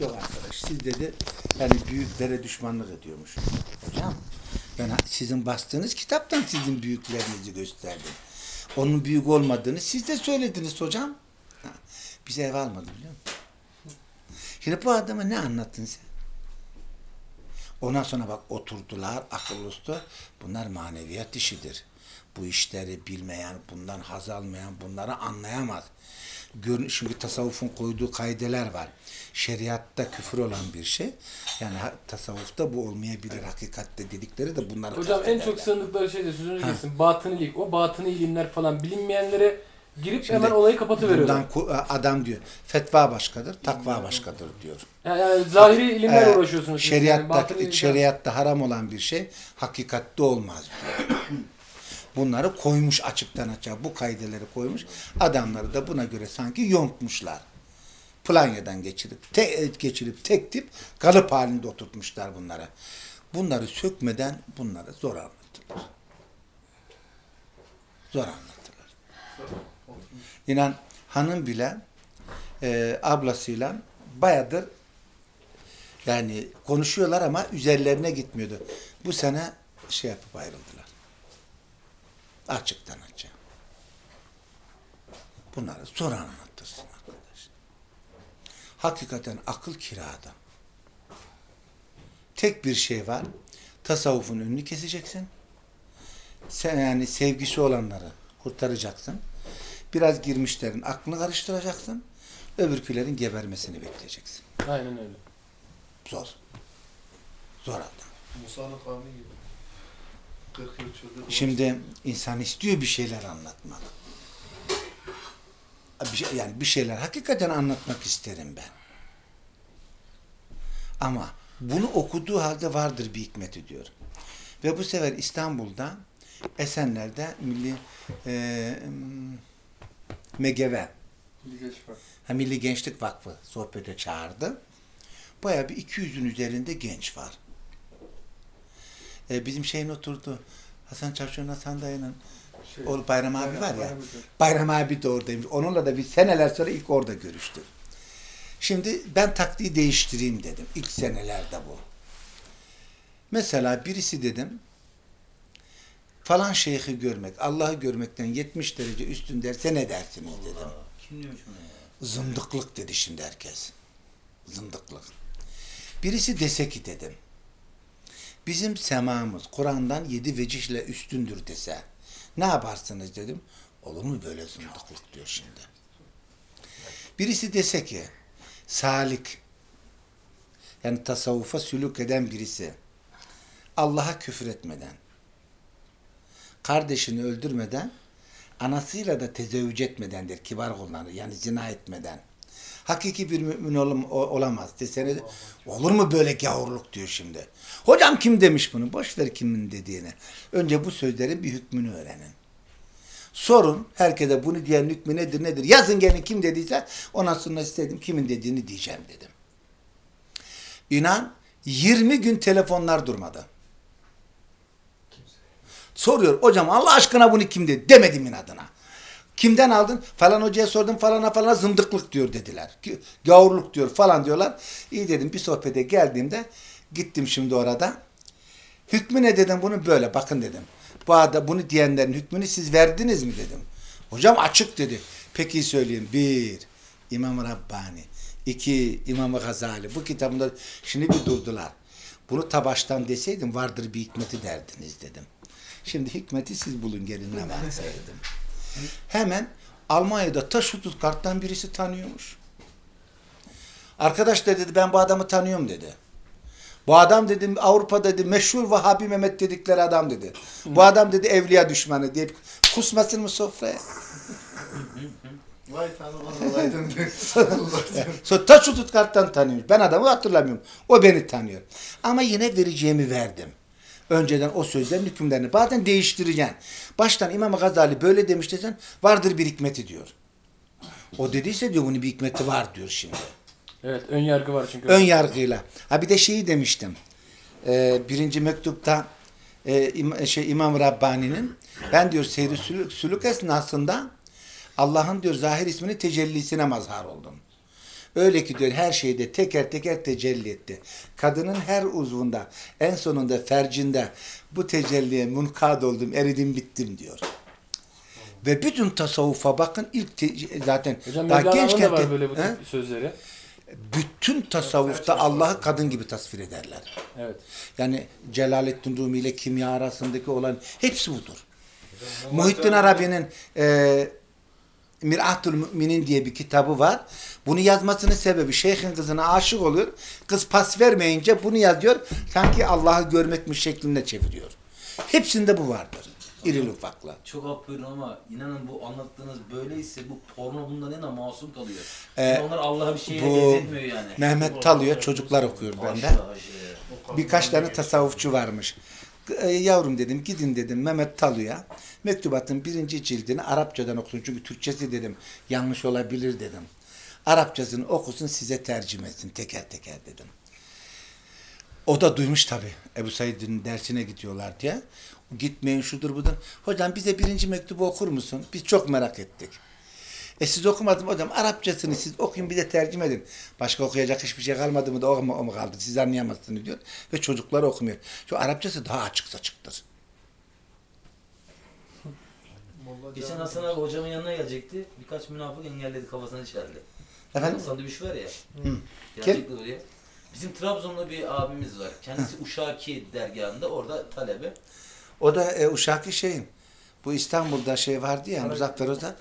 Yok arkadaş siz dedi yani büyüklere düşmanlık ediyormuş. Hocam ben sizin bastığınız kitaptan sizin büyüklerinizi gösterdim. Onun büyük olmadığını siz de söylediniz hocam. Ha, Bize ev almadı biliyor musun? Şimdi bu adama ne anlattın sen? Ondan sonra bak oturdular akıl ustu. Bunlar maneviyat işidir. Bu işleri bilmeyen, bundan haz almayan bunları anlayamaz. Gör, şimdi tasavvufun koyduğu kaideler var. Şeriatta küfür olan bir şey. Yani tasavvufta bu olmayabilir. Hakikatte dedikleri de bunlar. Hocam en çok sığındıkları şey de sözünüzü kesin. Batınilik. O batıni ilimler falan bilinmeyenlere girip hemen olayı kapatıveriyorlar. Bundan adam diyor. Fetva başkadır, takva başkadır diyor. Yani, yani zahiri ilimlerle Ee, uğraşıyorsunuz. Yani Şeriatta, ilimler- şeriatta haram olan bir şey hakikatte olmaz diyor. Bunları koymuş açıktan açığa. Bu kaideleri koymuş. Adamları da buna göre sanki yontmuşlar. Planya'dan geçirip, te, geçirip tek tip kalıp halinde oturtmuşlar bunları. Bunları sökmeden bunları zor anlatırlar. Zor anlatırlar. İnan hanım bile e, ablasıyla bayadır yani konuşuyorlar ama üzerlerine gitmiyordu. Bu sene şey yapıp ayrıldılar. Açıktan açığa. Bunları sonra anlatırsın arkadaş. Hakikaten akıl kirada. Tek bir şey var. Tasavvufun önünü keseceksin. Sen yani sevgisi olanları kurtaracaksın. Biraz girmişlerin aklını karıştıracaksın. Öbürkülerin gebermesini bekleyeceksin. Aynen öyle. Zor. Zor adam. Musa'nın kavmi gibi. Şimdi insan istiyor bir şeyler anlatmak. Bir şey, yani bir şeyler hakikaten anlatmak isterim ben. Ama bunu okuduğu halde vardır bir hikmeti diyor. Ve bu sefer İstanbul'da Esenler'de Milli e, Megeve ha, Milli Gençlik Vakfı sohbete çağırdı. Bayağı bir 200'ün üzerinde genç var. E, bizim şeyin oturdu. Hasan Çarşı'nın Hasan dayının Şey, oğlu Bayram abi Bayram- var ya. Bayram abi de oradaymış. Onunla da bir seneler sonra ilk orada görüştüm. Şimdi ben taktiği değiştireyim dedim. İlk senelerde bu. Mesela birisi dedim falan şeyhi görmek, Allah'ı görmekten 70 derece üstün derse ne dersiniz dedim. Kim demiş bunu ya? Zındıklık dedi şimdi herkes. Zındıklık. Birisi dese ki dedim. Bizim semamız Kur'an'dan yedi vecihle üstündür dese. Ne yaparsınız dedim. Olur mu böyle zındıklık diyor şimdi. Birisi dese ki salik yani tasavvufa sülük eden birisi Allah'a küfür etmeden kardeşini öldürmeden anasıyla da tezevvüc etmedendir. Kibar kullanır. Yani zina etmeden. Hakiki bir mümin ol- o- olamaz desene de, olur mu böyle gavurluk diyor şimdi. Hocam kim demiş bunu? Boş ver kimin dediğini. Önce bu sözlerin bir hükmünü öğrenin. Sorun herkese bunu diyen hükmü nedir nedir? Yazın gelin kim dediyse ondan sonra istedim kimin dediğini diyeceğim dedim. İnan 20 gün telefonlar durmadı. Soruyor hocam Allah aşkına bunu kim dedi? Demedim inadına. Kimden aldın? Falan hocaya sordum falana falana zındıklık diyor dediler. Gavurluk diyor falan diyorlar. İyi dedim bir sohbete geldiğimde gittim şimdi orada. Hükmü ne dedim bunu böyle bakın dedim. Bu arada bunu diyenlerin hükmünü siz verdiniz mi dedim. Hocam açık dedi. Peki söyleyeyim. Bir, İmam Rabbani. iki İmam Gazali. Bu kitabında şimdi bir durdular. Bunu ta baştan deseydim vardır bir hikmeti derdiniz dedim. Şimdi hikmeti siz bulun gelin ne varsa dedim. Hemen Almanya'da taş hudut karttan birisi tanıyormuş. Arkadaş da dedi ben bu adamı tanıyorum dedi. Bu adam dedim Avrupa'da dedi meşhur Vahabi Mehmet dedikleri adam dedi. Bu adam dedi evliya düşmanı deyip kusmasın mı sofraya? Vay tanrım vay tanrım. Sonra taş hudut karttan tanıyor. Ben adamı hatırlamıyorum. O beni tanıyor. Ama yine vereceğimi verdim. Önceden o sözlerin hükümlerini bazen değiştireceksin. Baştan İmam Gazali böyle demiş desen vardır bir hikmeti diyor. O dediyse diyor bunun bir hikmeti var diyor şimdi. Evet ön yargı var çünkü. Ön yargıyla. Ha bir de şeyi demiştim. Ee, birinci mektupta e, im- şey İmam Rabbani'nin ben diyor seyri sülük, sülük esnasında Allah'ın diyor zahir ismini tecellisine mazhar oldum. Öyle ki diyor her şeyde teker teker tecelli etti. Kadının her uzvunda en sonunda fercinde bu tecelliye munkad oldum, eridim bittim diyor. Ve bütün tasavvufa bakın ilk te- zaten Hocam daha gençken var böyle bu He? sözleri. bütün tasavvufta Allah'ı kadın gibi tasvir ederler. Evet. Yani Celaleddin Rumi ile kimya arasındaki olan hepsi budur. Muhittin Arabi'nin e, Mir'atul Müminin diye bir kitabı var. Bunu yazmasının sebebi şeyhin kızına aşık oluyor. Kız pas vermeyince bunu yazıyor. Sanki Allah'ı görmekmiş şeklinde çeviriyor. Hepsinde bu vardır. İrili ufaklı. Çok affedersin ama inanın bu anlattığınız böyleyse bu porno bundan en masum kalıyor. Ee, onlar Allah'a bir şeye bu benzetmiyor yani. Mehmet Talı'ya çocuklar okuyor bende. Haşa. Birkaç tane tasavvufçu varmış. E, yavrum dedim gidin dedim Mehmet Talu'ya mektubatın birinci cildini Arapçadan okusun. Çünkü Türkçesi dedim yanlış olabilir dedim. Arapçasını okusun size tercüme etsin teker teker dedim. O da duymuş tabi Ebu Said'in dersine gidiyorlar diye. Gitmeyin şudur budur. Hocam bize birinci mektubu okur musun? Biz çok merak ettik. E siz okumadın mı hocam Arapçasını siz okuyun bir de tercüme edin. Başka okuyacak hiçbir şey kalmadı mı da o mu, o mu kaldı siz anlayamazsınız diyor. Ve çocuklar okumuyor. Şu Arapçası daha açık saçıktır. Geçen Hasan abi hocamın yanına gelecekti. Birkaç münafık engelledi kafasını çeldi. Efendim? Sandviç var ya. Hı. Gelecekti oraya. Bizim Trabzon'da bir abimiz var. Kendisi Uşaki dergahında orada talebe. O da e, Uşaklı şeyin. Bu İstanbul'da şey vardı ya Muzaffer Özak.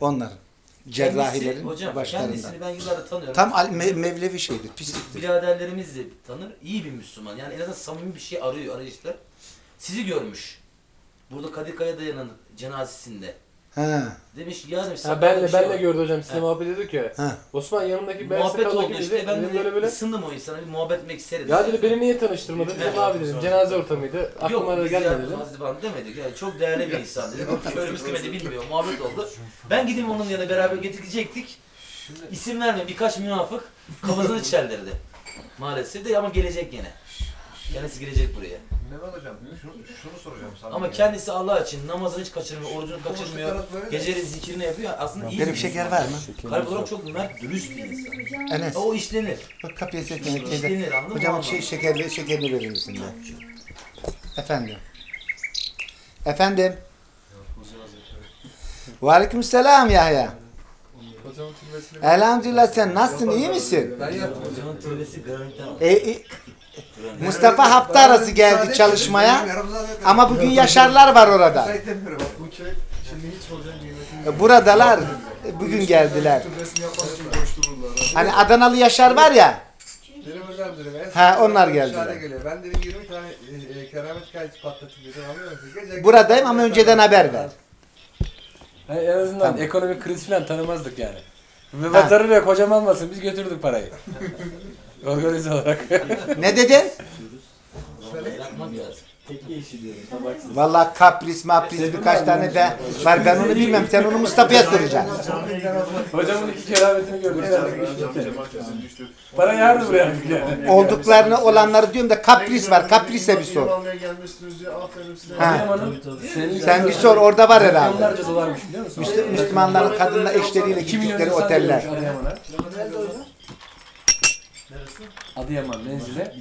Onların. Cerrahilerin hocam başlarından. kendisini ben yıllardır tanıyorum. Tam al- me- Mevlevi şeydir. Pisliktir. Biraderlerimiz de tanır. İyi bir Müslüman. Yani en azından samimi bir şey arıyor arayışlar. Sizi görmüş. Burada Kadirkaya dayanın cenazesinde. Ha. Demiş ya demiş. Ha, benle şey benle var. gördü hocam size Ha. muhabbet ediyorduk ya. Ha. Osman yanımdaki ben Muhabbet oldu dedi. işte. Ben dedim de böyle böyle. ısındım o insana. Bir muhabbet etmek isterim. Ya dedi beni niye tanıştırmadın? Dedim abi dedim cenaze ortamıydı. Aklıma da gelmedi dedim. Hazreti falan demedik. Yani çok değerli bir insan dedik. Köylümüz kıymeti bilmiyor. Muhabbet oldu. Ben gideyim onun yanına beraber getirecektik. İsim verme birkaç münafık kafasını çeldirdi. Maalesef de ama gelecek gene. Kendisi gelecek buraya. Mehmet hocam şunu, şunu soracağım sana. Ama kendisi Allah için namazını hiç kaçırmıyor, orucunu kaçırmıyor. Geceleri zikrini yapıyor. Aslında iyi Benim bir şeker var mı? Kalp olarak çok mert, dürüst bir insan. Enes. O işlenir. Bak kapıya seslenir. İşlenir anladın mı? Hocam Anladın. şey şekerli şekerini verir misin de? Efendim. Efendim. Ve aleyküm selam Yahya. Elhamdülillah sen nasılsın iyi misin? ben yaptım. Hocamın türbesi granitten E, e, Mustafa hafta arası geldi çalışmaya. Ama bugün Yaşarlar var orada. Buradalar. Bugün geldiler. Hani Adanalı Yaşar var ya. Ha, onlar geldiler. Ben dedim 20 tane e, e, keramet Buradayım ama önceden haber ver. Ha, en azından Tamam. ekonomik kriz falan tanımazdık yani. Ve batarı yok hocam almasın biz götürdük parayı. Organize olarak. Ne dedin? Vallahi kapris mapris birkaç tane de var. Ben onu bilmem. Sen onu Mustafa'ya soracaksın. Hocamın iki kerametini gördük. Para yardı buraya artık yani. Olduklarını olanları diyorum da kapris var. Kaprise bir sor. Ha. Sen bir sor orada var herhalde. Müslümanların kadınla eşleriyle 2 milyon gittikleri oteller. Adıyaman'a. Adıyaman menzile.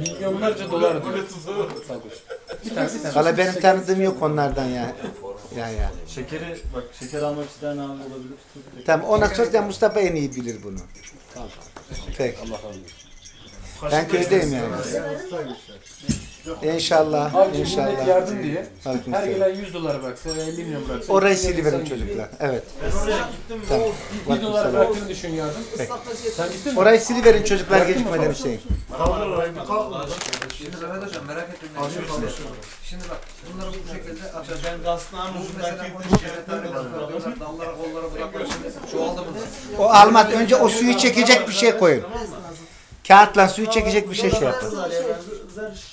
Milyonlarca dolar diyor. Bir tane bir tane. Valla benim tanıdığım yok onlardan ya. Ya ya. Şekeri bak şeker almak isteyen abi olabilir. Tamam ona sor ya Mustafa en iyi bilir bunu. Peki. Ben köydeyim yani. İnşallah. Abi İnşallah. yardım diye. Aleyküm Her selam. gelen 100 dolar bıraksa veya 50 milyon bıraksa. Orayı milyon siliverin insan gidiyor. çocuklar. Evet. Bir, bir dolar bıraktığını düşün yardım. Sen gittin mi? Orayı siliverin çocuklar gecikmeden Hüseyin. Şimdi Mehmet hocam merak ettim. Şimdi bak bunları bu şekilde atacağım. Ben gazetenin mesela bu işlere tarih atıyorlar. Dallara kollara bırakıyorsun. Çoğaldı bunlar. O almak önce o suyu çekecek bir şey koyun. Kağıtla suyu çekecek bir şey şey yapın.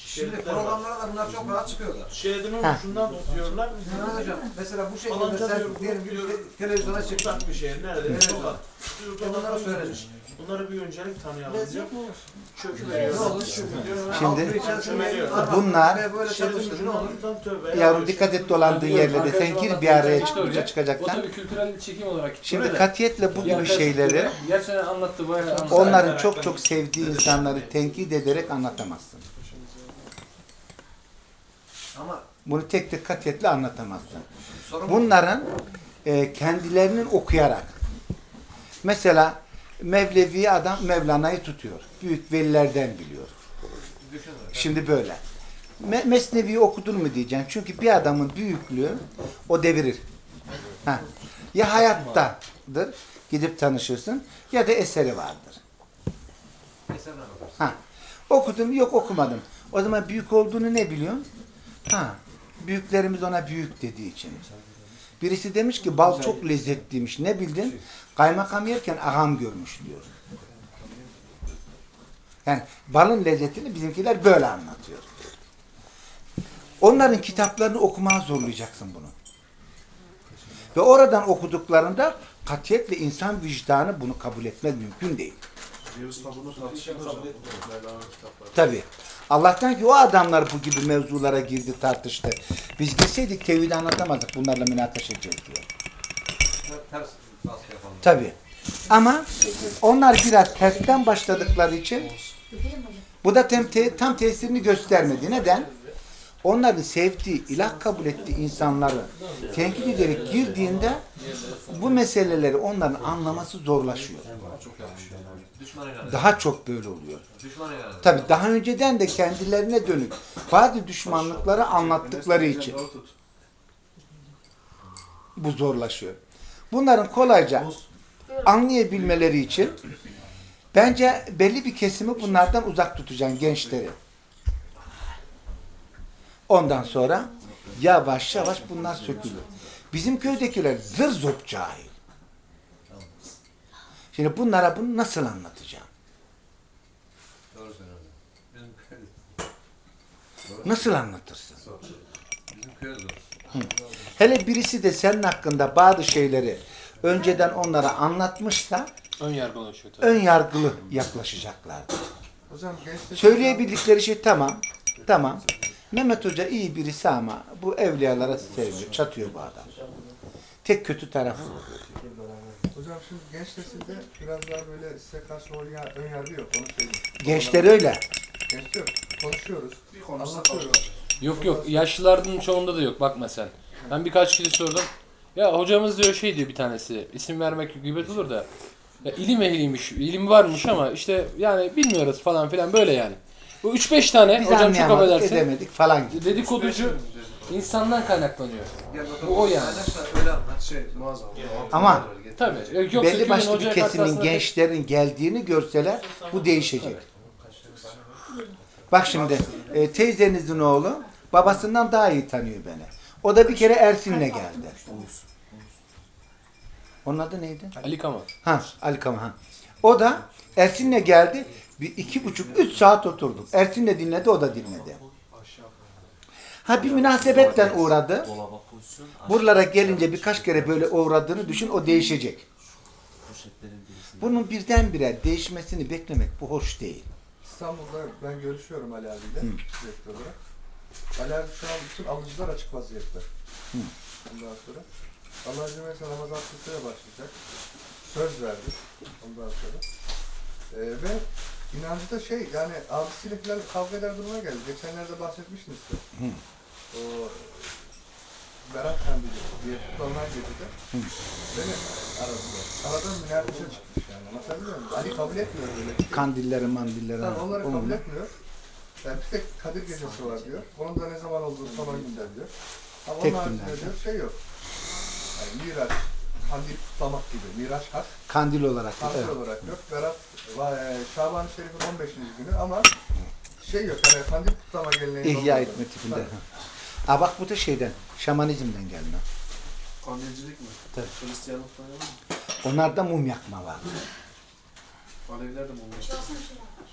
Şimdi programlara da bunlar çok rahat çıkıyorlar. Şeyden Ha. şundan tutuyorlar. Mehmet hocam mesela bu şekilde sen diyelim ki televizyona çıksan bir şey nerede? Çok Bunlara söyleyeceksin. Bunları bir öncelik tanıyalım diyor. Çökü Ne veriyor. diyor. Şimdi Halkı içerisinde bunlar- ve böyle çalışır ne olur? Tam tövbe. Yavrum dikkat et dolandığın yerlerde sen gir bir araya çıkınca O çıkacaktan. tabii kültürel bir çekim olarak. Şimdi katiyetle bu gibi şeyleri Gerçekten anlattı bayağı anlattı. onların çok çok sevdiği insanları tenkit ederek anlatamazsın. Ama Bunu tek tek katiyetle anlatamazsın. Bunların e, kendilerinin okuyarak mesela Mevlevi adam Mevlana'yı tutuyor. Büyük velilerden biliyor. Şimdi böyle. Me Mesnevi'yi okudun mu diyeceğim. Çünkü bir adamın büyüklüğü o devirir. Ha. Ya hayattadır, gidip tanışırsın ya da eseri vardır. Ha. Okudum, yok okumadım. O zaman büyük olduğunu ne biliyorsun? Ha. Büyüklerimiz ona büyük dediği için. Birisi demiş ki bal çok lezzetliymiş. Ne bildin? Kaymakam yerken ağam görmüş diyor. Yani balın lezzetini bizimkiler böyle anlatıyor. Onların kitaplarını okumaya zorlayacaksın bunu. Ve oradan okuduklarında katiyetle insan vicdanı bunu kabul etmez mümkün değil. Tabi. Allah'tan ki o adamlar bu gibi mevzulara girdi tartıştı. Biz girseydik tevhidi anlatamazdık bunlarla münakaşa edeceğiz diyor. Tabi. Ama onlar biraz tersten başladıkları için bu da tam, te- tam tesirini göstermedi. Neden? Onların sevdiği, ilah kabul ettiği insanları tenkit ederek girdiğinde bu meseleleri onların anlaması zorlaşıyor. Daha çok böyle oluyor. Tabi daha önceden de kendilerine dönük bazı düşmanlıkları anlattıkları için bu zorlaşıyor. Bunların kolayca anlayabilmeleri için bence belli bir kesimi bunlardan uzak tutacaksın gençleri. Ondan sonra yavaş yavaş bunlar sökülür. Bizim köydekiler zır zop cahil. Şimdi bunlara bunu nasıl anlatacağım? Nasıl anlatırsın? Bizim köyde zor. Hele birisi de senin hakkında bazı şeyleri önceden onlara anlatmışsa Ön tabii. ön yargılı yaklaşacaklardır. Söyleyebildikleri şey tamam, tamam. Mehmet Hoca iyi birisi ama bu evliyalara sevmiyor, çatıyor bu adam. Tek kötü tarafı. Hocam şimdi genç nesilde biraz daha böyle size karşı ön yargı yok onu söyleyeyim. Gençler öyle. Genç yok. Konuşuyoruz. Anlatıyoruz. Yok yok yaşlıların çoğunda da yok bakma sen. Ben birkaç kişi sordum. Ya hocamız diyor şey diyor bir tanesi. isim vermek gıybet olur da. Ya ilim ehliymiş, ilim varmış ama işte yani bilmiyoruz falan filan böyle yani. Bu 3-5 tane Biz hocam çok anlayamadık, affedersin. edemedik falan gibi. Dedikoducu insandan kaynaklanıyor. Bu o yani. Arkadaşlar öyle anlat. Şey muazzam. Ama Tabii. Yok, belli başlı bir kesimin gençlerin geldiğini görseler bu değişecek. Bak şimdi e, teyzenizin oğlu babasından daha iyi tanıyor beni. O da bir kere Ersin'le geldi. Onun adı neydi? Ali Kama. Ha Ali Kama ha. O da Ersin'le geldi. Bir iki buçuk, üç saat oturduk. Ersin de dinledi, o da dinledi. Ha bir münasebetten uğradı. Buralara gelince birkaç kere böyle uğradığını düşün, o değişecek. Bunun birdenbire değişmesini beklemek bu hoş değil. İstanbul'da ben görüşüyorum Ali abiyle sürekli olarak. Ali abi şu an bütün alıcılar açık vaziyette. Ondan sonra. Allah izin verirse Ramazan başlayacak. Söz verdi. Ondan sonra. Ee, ve inancı da şey yani abisiyle falan kavga eder duruma geldi. Geçenlerde bahsetmiştim size. O Berat Kandili diye tutulan gecede beni aradılar. Aradan münakaşa çıkmış yani. Anlatabiliyor muyum? Ali kabul etmiyor böyle. bir şey. Kandilleri mandilleri. Yani onları kabul olmuyor. etmiyor. Yani bir tek Kadir gecesi var diyor. Onun da ne zaman olduğu son on günde diyor. Ama Tek onun haricinde günlerde. diyor şey yok. Yani Miraç, kandil kutlamak gibi. Miraç hak, Kandil olarak. kandil Evet. olarak yok. Berat, e, Şaban-ı Şerif'in 15. günü ama şey yok. Yani kandil kutlama geleneği İhya olmadı. etme tipinde. Tabii. Ha. Bak bu da şeyden, şamanizmden gelme. Kandilcilik mi? Tabii. Hristiyanlıktan mı? Onlarda mum yakma var. Aleviler de mi oluyor?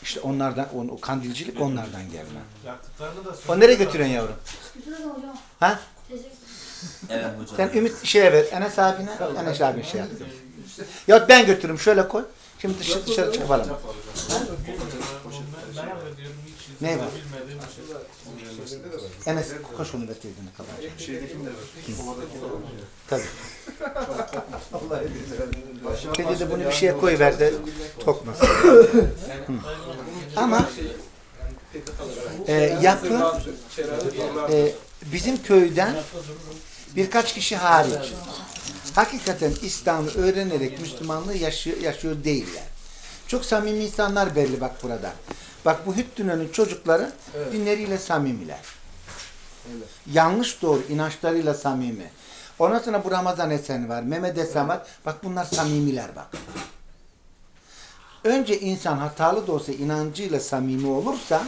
İşte onlardan, o, o kandilcilik onlardan gelme. Yaktıklarını da O nereye götürüyorsun yavrum? Güzel hocam. Ha? Teşekkür Evet hocam. Sen Ümit şeye ver, Enes abine, Enes abine şey yaptım. Ya ben götürürüm, şöyle koy. Şimdi dışarı, dışarı hiç Ne var? şey. Enes koş onu de ver. De ver. Tabii. Dedi de bunu bir şeye koyuver de tokmasın. Hı. Ama e, yapı e, bizim köyden birkaç kişi hariç hakikaten İslam'ı öğrenerek Müslümanlığı yaşıyor, yaşıyor değiller. Çok samimi insanlar belli bak burada. Bak bu Hüttünö'nün çocukları dinleriyle samimiler. Yanlış doğru inançlarıyla samimi. Ondan sonra bu Ramazan Esen var, Mehmet Esen var. Bak bunlar samimiler bak. Önce insan hatalı da olsa inancıyla samimi olursa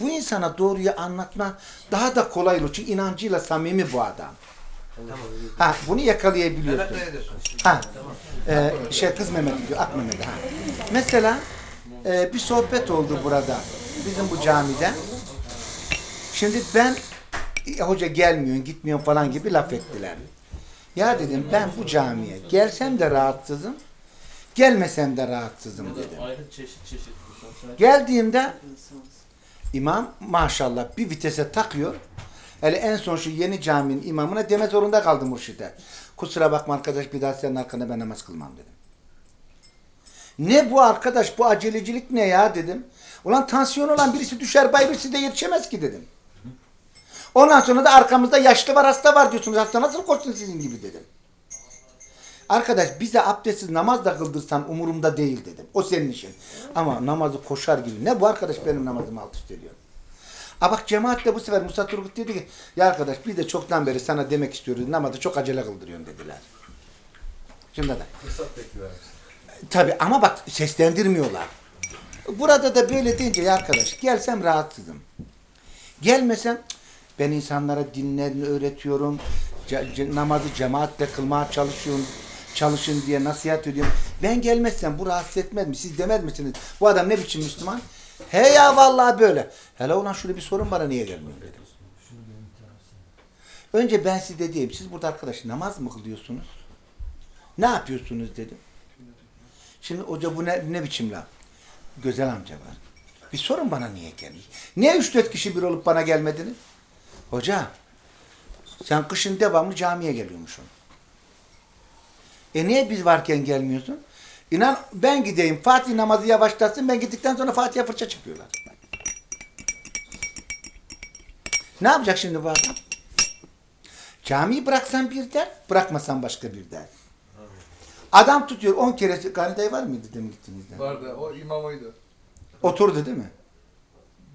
bu insana doğruyu anlatma daha da kolay olur. Çünkü inancıyla samimi bu adam. Ha, bunu yakalayabiliyorsun. Ha, e, şey kız Mehmet diyor, ak Mehmet. Ha. Mesela e, bir sohbet oldu burada. Bizim bu camide. Şimdi ben "E, hoca gelmiyorsun, gitmiyorsun falan gibi laf ettiler. Ya dedim ben bu camiye gelsem de rahatsızım, gelmesem de rahatsızım dedim. Ayrı çeşit çeşit. Geldiğimde imam maşallah bir vitese takıyor. Hele en son şu yeni caminin imamına deme zorunda kaldım murşide. Kusura bakma arkadaş bir daha senin arkanda ben namaz kılmam dedim. Ne bu arkadaş bu acelecilik ne ya dedim. Ulan tansiyon olan birisi düşer bay birisi de yetişemez ki dedim. Ondan sonra da arkamızda yaşlı var hasta var diyorsunuz. Hasta nasıl koşsun sizin gibi dedim. Arkadaş bize abdestsiz namaz da kıldırsan umurumda değil dedim. O senin işin. Ama namazı koşar gibi. Ne bu arkadaş benim namazımı alt üst ediyor. A bak cemaat de bu sefer Musa Turgut dedi ki ya arkadaş biz de çoktan beri sana demek istiyoruz namazı çok acele kıldırıyorsun dediler. Şimdi de. Tabi ama bak seslendirmiyorlar. Burada da böyle deyince ya arkadaş gelsem rahatsızım. Gelmesem ben insanlara dinlerini öğretiyorum. namazı cemaatle kılmaya çalışıyorum. Çalışın diye nasihat ediyorum. Ben gelmezsem bu rahatsız etmez mi? Siz demez misiniz? Bu adam ne biçim Müslüman? He ya vallahi böyle. Hele ulan şöyle bir sorun bana niye gelmiyor dedim. Önce ben size diyeyim. Siz burada arkadaş namaz mı kılıyorsunuz? Ne yapıyorsunuz dedim. Şimdi hoca bu ne, ne biçim laf? Güzel amca var. Bir sorun bana niye gelmiş? Niye üç dört kişi bir olup bana gelmediniz? Hoca sen kışın devamlı camiye geliyormuşsun. E niye biz varken gelmiyorsun? İnan ben gideyim Fatih namazı yavaşlatsın ben gittikten sonra Fatih'e fırça çıkıyorlar. Ne yapacak şimdi bu adam? Camiyi bıraksan bir dert, bırakmasan başka bir dert. Adam tutuyor 10 kere Gani dayı var mıydı demin gittiğinizde? Vardı. O imam oydu. Oturdu değil mi?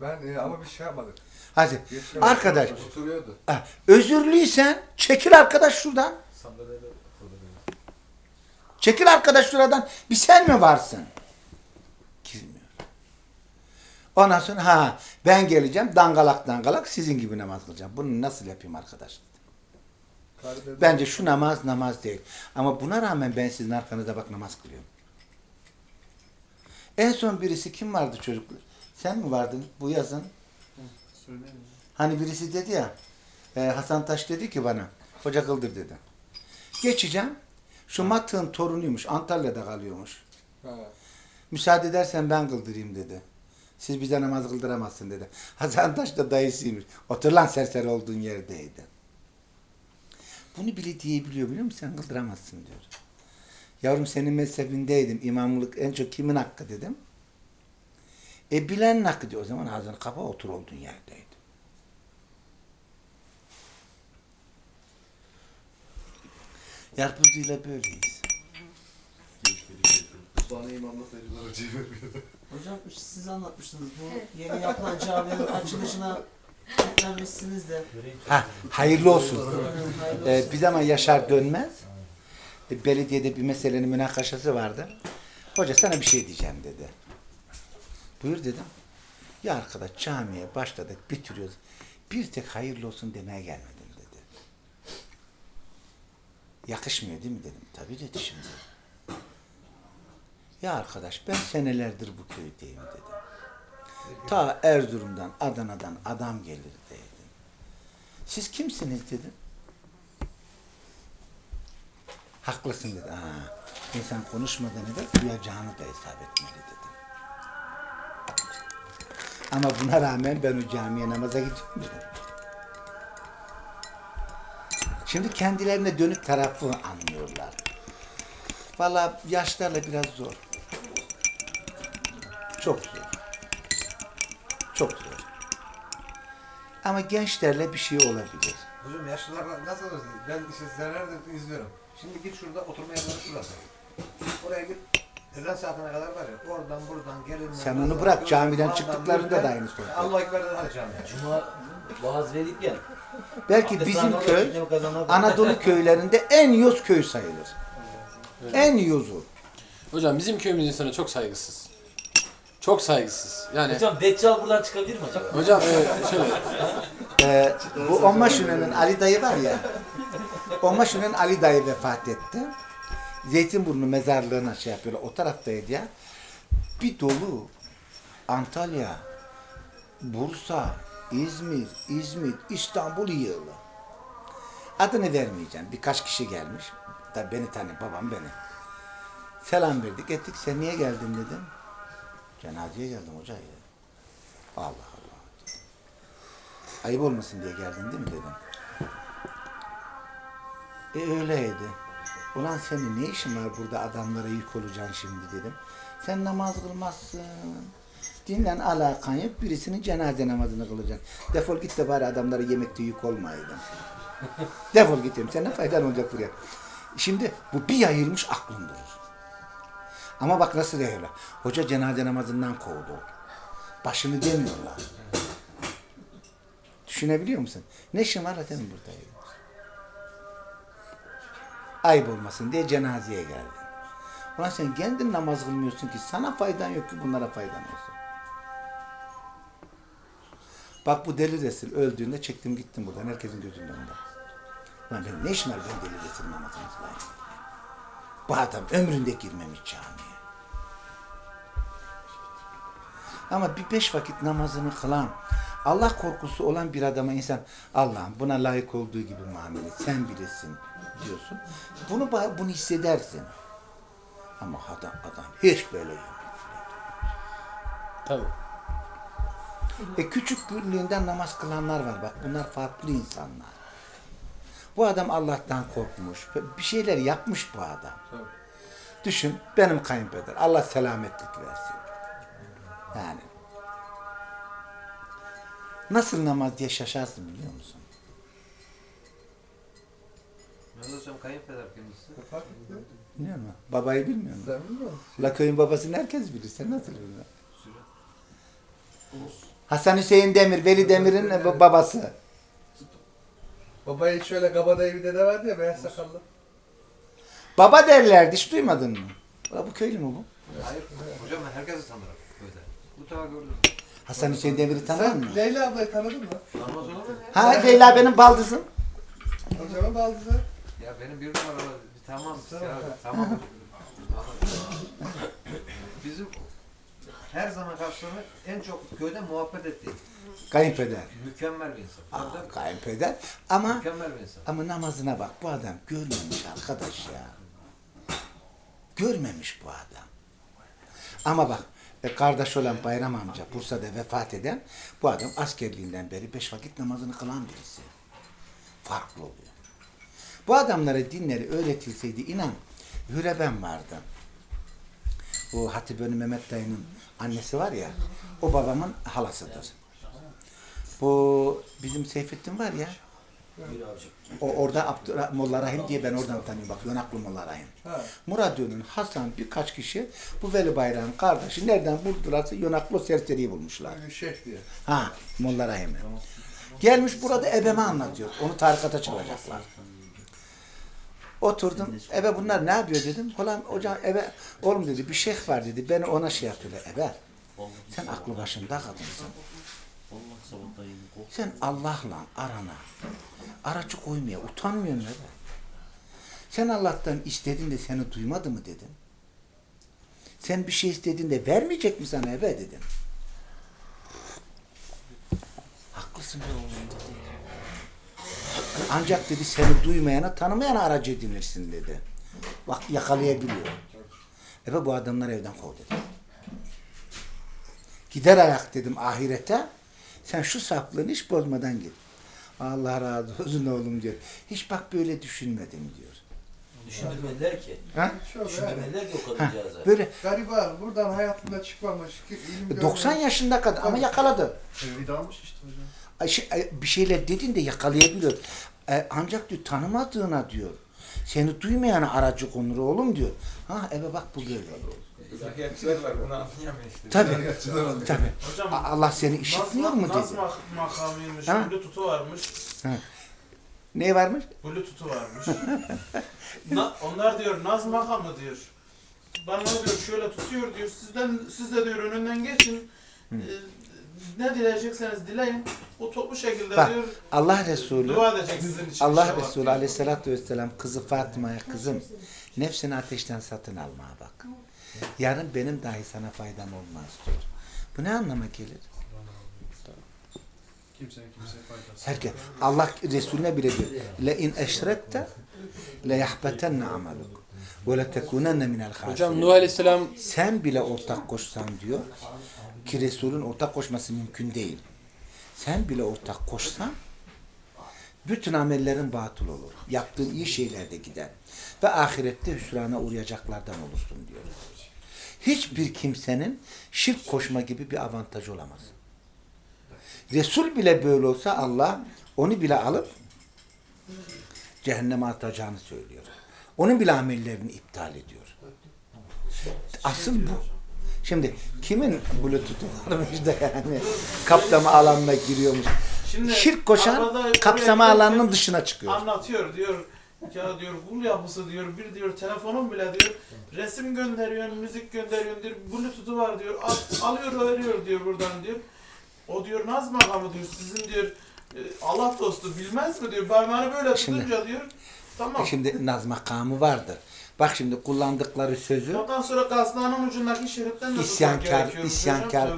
Ben e, ama bir şey yapmadık. Hadi. Geçemedim. Arkadaş Oturuyordu. ha, özürlüysen çekil arkadaş şuradan. Çekil arkadaş şuradan. Bir sen mi varsın? Girmiyor. Ondan sonra ha ben geleceğim dangalak dangalak sizin gibi namaz kılacağım. Bunu nasıl yapayım arkadaş? Bence şu namaz namaz değil. Ama buna rağmen ben sizin arkanızda bak namaz kılıyorum. En son birisi kim vardı çocuklar? Sen mi vardın bu yazın? Hani birisi dedi ya, e, Hasan Taş dedi ki bana, hoca kıldır dedi. Geçeceğim, şu Matık'ın torunuymuş, Antalya'da kalıyormuş. Ha. Müsaade edersen ben kıldırayım dedi. Siz bize namaz kıldıramazsın dedi. Hasan Taş da dayısıymış. Otur lan serseri olduğun yerdeydi. Bunu bile diyebiliyor biliyor musun? Sen kıldıramazsın diyor. Yavrum senin mezhebindeydim. İmamlık en çok kimin hakkı dedim. E bilenin hakkı diyor. O zaman ağzını kapa otur olduğun yerdeydi. Yarpuzlu'yla böyleyiz. Bana imamlık verirler hocayı vermiyor. Hocam siz anlatmıştınız bu yeni yapılan caminin açılışına kilitlenmişsiniz de. Ha, hayırlı olsun. Hayırlı Ee, bir zaman Yaşar dönmez. E, belediyede bir meselenin münakaşası vardı. Hoca sana bir şey diyeceğim dedi. Buyur dedim. Ya arkadaş camiye başladık bitiriyoruz. Bir tek hayırlı olsun demeye gelmedim dedi. Yakışmıyor değil mi dedim. Tabii dedi şimdi. Ya arkadaş ben senelerdir bu köydeyim dedi. Ta Erzurum'dan, Adana'dan adam gelir dedi. Siz kimsiniz dedim. Haklısın dedi. Ha. İnsan konuşmadan evvel duyacağını da hesap etmeli dedim. Ama buna rağmen ben o camiye namaza gidiyorum dedim. Şimdi kendilerine dönük tarafı anlıyorlar. Valla yaşlarla biraz zor. Çok zor. Çok zor. Ama gençlerle bir şey olabilir. Hocam yaşlılarla nasıl olur? Ben işte senelerdir izliyorum. Şimdi git şurada oturma yerleri şurası. Oraya git. Ezan saatine kadar var ya oradan buradan gelin. Sen onu bırak, camiden çıktıklarında da aynısı olur. Allah Ekber hadi camiye. Cuma vaaz verirken Belki bizim köy Anadolu köylerinde en yoz köy sayılır. En yozu. Hocam bizim köyümüz insanı çok saygısız. Çok saygısız. Yani Hocam Deccal buradan çıkabilir mi acaba? hocam e, şöyle Ee, bu Onbaşı'nın Ali dayı var ya. Onbaşı'nın Ali dayı vefat etti. Zeytinburnu mezarlığına şey yapıyorlar. O taraftaydı ya. Bir dolu Antalya, Bursa, İzmir, İzmit, İstanbul yığılı. Adını vermeyeceğim. Birkaç kişi gelmiş. Tabii beni tanıyor. Babam beni. Selam verdik ettik. Sen niye geldin dedim. Cenazeye geldim hoca ya. Allah Allah. Ayıp olmasın diye geldin değil mi dedim. E öyleydi. Ulan senin ne işin var burada adamlara yük olacaksın şimdi dedim. Sen namaz kılmazsın. Dinle alakan yok. Birisinin cenaze namazını kılacaksın. Defol git de bari adamlara yemekte yük olmaydın. Defol git dedim. Sen ne faydan olacak buraya? Şimdi bu bir yayılmış aklın durur. Ama bak nasıl diyorlar. Hoca cenaze namazından kovdu. Başını demiyorlar. Düşünebiliyor musun? Ne işin var senin burada? Ayıp olmasın diye cenazeye geldin. Ulan sen kendin namaz kılmıyorsun ki sana faydan yok ki bunlara faydan olsun. Bak bu deli resul öldüğünde çektim gittim buradan herkesin gözünün önünde. Ulan benim ne işim var ben deli resul namazını kılayım. Bu adam ömründe girmemiş camiye. Ama bir beş vakit namazını kılan, Allah korkusu olan bir adama insan Allah'ım buna layık olduğu gibi muamele sen bilirsin diyorsun. Bunu bunu hissedersin. Ama adam, adam hiç böyle yok. tabii. E küçük günlüğünden namaz kılanlar var bak bunlar farklı insanlar. Bu adam Allah'tan korkmuş. Bir şeyler yapmış bu adam. Tabii. Düşün benim kayınpeder. Allah selametlik versin. Yani. Nasıl namaz diye şaşarsın biliyor musun? Mehmet hocam kayınpeder kendisi. Biliyor musun? Babayı bilmiyor musun? Sen bilmiyor musun? La köyün babasını herkes bilir. Sen nasıl bilmiyorsun? Hasan Hüseyin Demir, Veli Demir'in ba- babası. Babaya şöyle kabadayı bir dede vardı ya beyaz sakallı. Baba derlerdi. Hiç duymadın mı? Ulan bu köylü mü bu? Hayır. Hocam ben herkesi tanırım köyde. Bu tarafa gördüm. Hasan Hüseyin Demir'i tanır mısın? Leyla ablayı tanıdın mı? Tanımaz olur mu? Ha Leyla benim baldızım. Hocama baldızı. Ya benim bir numaralı tamam Tamam. ya tamam. Bizim her zaman karşılığını en çok köyde muhabbet ettiği Kayınpeder. mükemmel bir insan. Aa, kayınpeder. Ama Mükemmel bir insan. ama namazına bak. Bu adam görmemiş arkadaş ya. Görmemiş bu adam. Ama bak e, kardeş olan Bayram amca Bursa'da vefat eden bu adam askerliğinden beri beş vakit namazını kılan birisi. Farklı oluyor. Bu adamlara dinleri öğretilseydi inan Hüreben vardı. Bu Hatip Önü Mehmet dayının annesi var ya o babamın halasıdır. Bu bizim Seyfettin var ya o orada Abdurrah Molla Rahim diye ben oradan tanıyorum bak Yonaklı Molla Rahim. Ha. Muradyo'nun Hasan birkaç kişi bu Veli Bayrak'ın kardeşi nereden buldularsa Yonaklı serseriyi bulmuşlar. Bir şeyh diye. Ha Molla Rahim'i. Gelmiş burada ebeme anlatıyor. Onu tarikata çalacaklar. Oturdum. Ebe bunlar ne yapıyor dedim. Ulan hocam ebe oğlum dedi bir şeyh var dedi. Beni ona şey yapıyorlar. Ebe sen aklı başında kadınsın. Sen Allah'la arana aracı koymaya utanmıyor musun ebe? Sen Allah'tan istedin de seni duymadı mı dedim. Sen bir şey istedin de vermeyecek mi sana ebe dedim. Haklısın be oğlum dedi. Ancak dedi seni duymayana tanımayana aracı edinirsin dedi. Bak yakalayabiliyor. Ebe bu adamları evden kov dedim. Gider ayak dedim ahirete. Sen şu saflığını hiç bozmadan git. Allah razı olsun oğlum diyor. Hiç bak böyle düşünmedim diyor. Düşündürmediler ki. Ha? Düşündürmediler ki o kadıncağıza. böyle Gariban buradan hayatında çıkmamış. ki ilim 90 görmemiş. yaşında kadın ama yakaladı. Evli işte hocam. Şey, Bir şeyler dediğinde yakalayabiliyor. E, ancak diyor tanımadığına diyor. Seni duymayana aracı konur oğlum diyor. Ha eve bak bu böyle. İlahiyatçılar var bunu anlayamıyor işte. Tabii. Tabii. Hocam Allah seni işitmiyor mu dedi. mak- makamıymış, Ha? Bluetooth'u varmış. Ne varmış? Bluetooth'u varmış. Na- onlar diyor Naz makamı diyor. Bana diyor şöyle tutuyor diyor. Sizden siz de diyor önünden geçin. Ee, ne dileyecekseniz dileyin. O toplu şekilde Bak, diyor Allah Resulü dua edecek sizin için. Allah inşallah Resulü aleyhissalatü vesselam kızı Fatıma'ya kızım nefsini ateşten satın almaya bak. Yarın benim dahi sana faydam olmaz diyor. Bu ne anlama gelir? Kimsenin kimseye faydası. Herkes Allah Resulüne bile diyor. Le in eşrekte le yahbetenne amaluk ve le tekunenne minel Hocam. Nuh Aleyhisselam Sen bile ortak koşsan diyor ki Resulün ortak koşması mümkün değil. Sen bile ortak koşsan bütün amellerin batıl olur. Yaptığın iyi şeyler de gider. Ve ahirette hüsrana uğrayacaklardan olursun diyor. Hiçbir kimsenin şirk koşma gibi bir avantajı olamaz. Resul bile böyle olsa Allah onu bile alıp cehenneme atacağını söylüyor. Onun bile amellerini iptal ediyor. Asıl bu. Şimdi kimin bluetooth'u varmış da yani kaplama alanına giriyormuş. Şimdi Şirk koşan kapsama alanının dışına çıkıyor. Anlatıyor diyor. Ya diyor kul yapısı diyor. Bir diyor telefonum bile diyor. Resim gönderiyorsun, müzik gönderiyorsun diyor. Bluetooth'u var diyor. Al, alıyor veriyor diyor buradan diyor. O diyor Naz makamı diyor. Sizin diyor e, Allah dostu bilmez mi diyor. Parmağını böyle Şimdi- tutunca diyor. Tamam. Şimdi naz makamı vardır. Bak şimdi kullandıkları sözü Ondan sonra kasnağının ucundaki şeritten de isyankar, isyankar,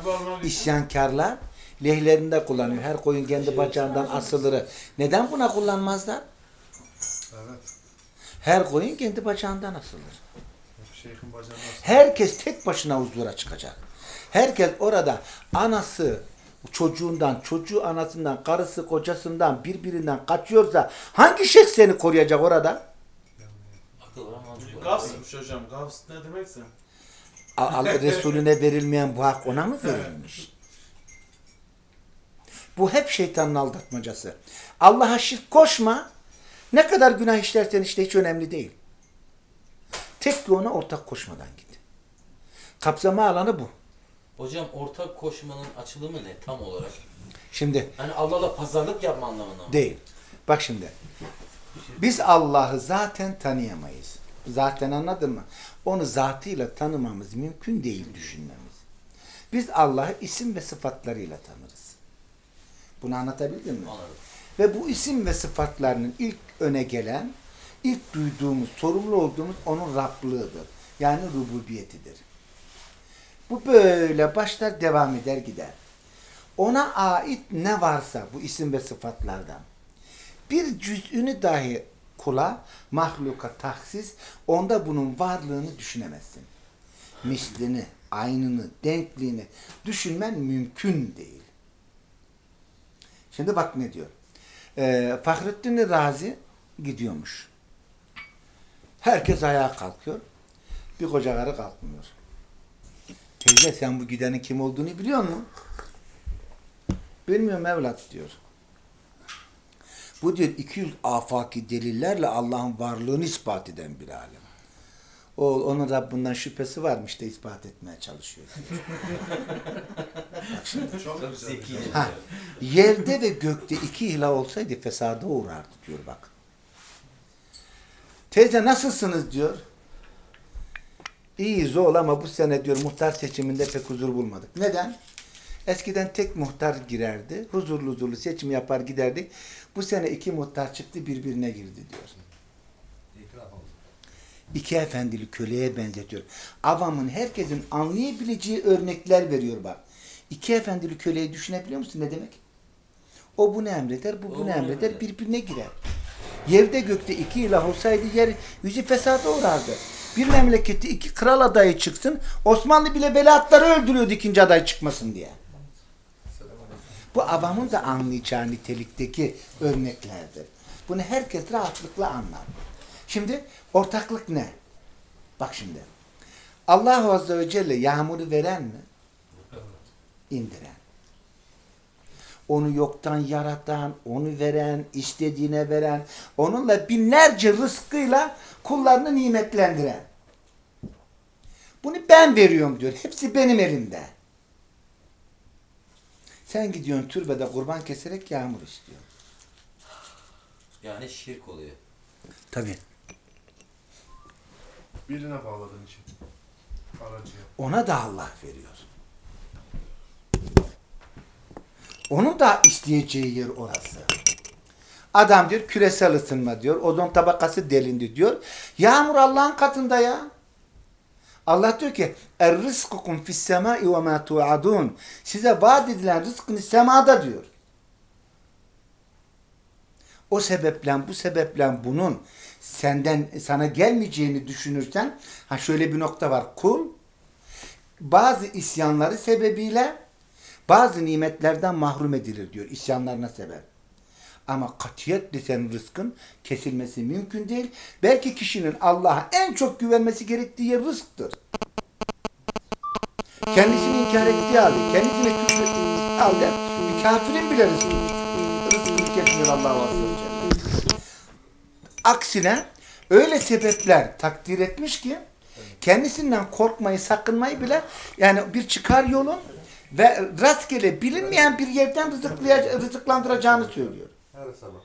isyankarlar lehlerinde kullanıyor. Her koyun kendi bacağından asılırı. Neden buna kullanmazlar? Evet. Her koyun kendi bacağından asılır. Şeyhin bacağına Herkes tek başına huzura çıkacak. Herkes orada anası çocuğundan, çocuğu anasından, karısı kocasından, birbirinden kaçıyorsa hangi şeyh seni koruyacak orada? Var. Gavs'mış hocam. Gavs ne demekse. Allah Resulüne verilmeyen bu hak ona mı verilmiş? Bu hep şeytanın aldatmacası. Allah'a şirk koşma. Ne kadar günah işlersen işte hiç önemli değil. Tek ki ona ortak koşmadan git. Kapsama alanı bu. Hocam ortak koşmanın açılımı ne tam olarak? Şimdi Hani Allah'la pazarlık yapma anlamında mı? Değil. Bak şimdi. Biz Allah'ı zaten tanıyamayız. Zaten anladın mı? Onu zatıyla tanımamız mümkün değil düşünmemiz. Biz Allah'ı isim ve sıfatlarıyla tanırız. Bunu anlatabildim mi? Anladım. Ve bu isim ve sıfatlarının ilk öne gelen, ilk duyduğumuz, sorumlu olduğumuz onun Rablığıdır. Yani rububiyetidir. Bu böyle başlar devam eder gider. Ona ait ne varsa bu isim ve sıfatlardan bir cüz'ünü dahi kula, mahluka tahsis, onda bunun varlığını düşünemezsin. Mislini, aynını, denkliğini düşünmen mümkün değil. Şimdi bak ne diyor. Ee, Fahrettin Razi gidiyormuş. Herkes ayağa kalkıyor. Bir koca karı kalkmıyor. Teyze sen bu gidenin kim olduğunu biliyor musun? Bilmiyorum evlat diyor. Bu diyor 200 afaki delillerle Allah'ın varlığını ispat eden bir alim. O, onun Rabbinden şüphesi varmış da ispat etmeye çalışıyor. çok zekice. Ha, yerde ve gökte iki ilah olsaydı fesada uğrardı diyor bak. Teyze nasılsınız diyor. İyiyiz oğul ama bu sene diyor muhtar seçiminde pek huzur bulmadık. Neden? Eskiden tek muhtar girerdi. Huzurlu huzurlu seçim yapar giderdik. Bu sene iki muhtar çıktı birbirine girdi diyor. İki efendili köleye benzetiyor. Avamın herkesin anlayabileceği örnekler veriyor bak. İki efendili köleyi düşünebiliyor musun ne demek? O bunu emreder, bu bunu emreder, birbirine girer. Yerde gökte iki ilah olsaydı yer yüzü fesada uğrardı. Bir memlekette iki kral adayı çıksın. Osmanlı bile veliahtları öldürüyordu ikinci aday çıkmasın diye. Bu avamın da anlayacağı nitelikteki örneklerdir. Bunu herkes rahatlıkla anlar. Şimdi ortaklık ne? Bak şimdi. Allah Azze ve Celle yağmuru veren mi? İndiren. Onu yoktan yaratan, onu veren, istediğine veren, onunla binlerce rızkıyla kullarını nimetlendiren. Bunu ben veriyorum diyor. Hepsi benim elimde. Sen gidiyorsun türbede kurban keserek yağmur istiyor. Yani şirk oluyor. Tabii. Birine bağladığın için. Aracıya. Ona da Allah veriyor. Onun da isteyeceği yer orası. Adam diyor küresel ısınma diyor. Ozon tabakası delindi diyor. Yağmur Allah'ın katında ya. Allah diyor ki fis semai ve ma tu'adun. Size vaat edilen rızkınız semada diyor. O sebeple bu sebeple bunun senden sana gelmeyeceğini düşünürsen ha şöyle bir nokta var. Kul bazı isyanları sebebiyle bazı nimetlerden mahrum edilir diyor isyanlarına sebep. Ama katiyetle senin rızkın kesilmesi mümkün değil. Belki kişinin Allah'a en çok güvenmesi gerektiği yer rızktır. Kendisini inkar ettiği halde, kendisine küfür ettiği halde bir kafirin bile rızkını, rızkını kesmiyor Allah Azze. Aksine öyle sebepler takdir etmiş ki kendisinden korkmayı, sakınmayı bile yani bir çıkar yolun ve rastgele bilinmeyen bir yerden rızıklandıracağını söylüyor. Her sabah.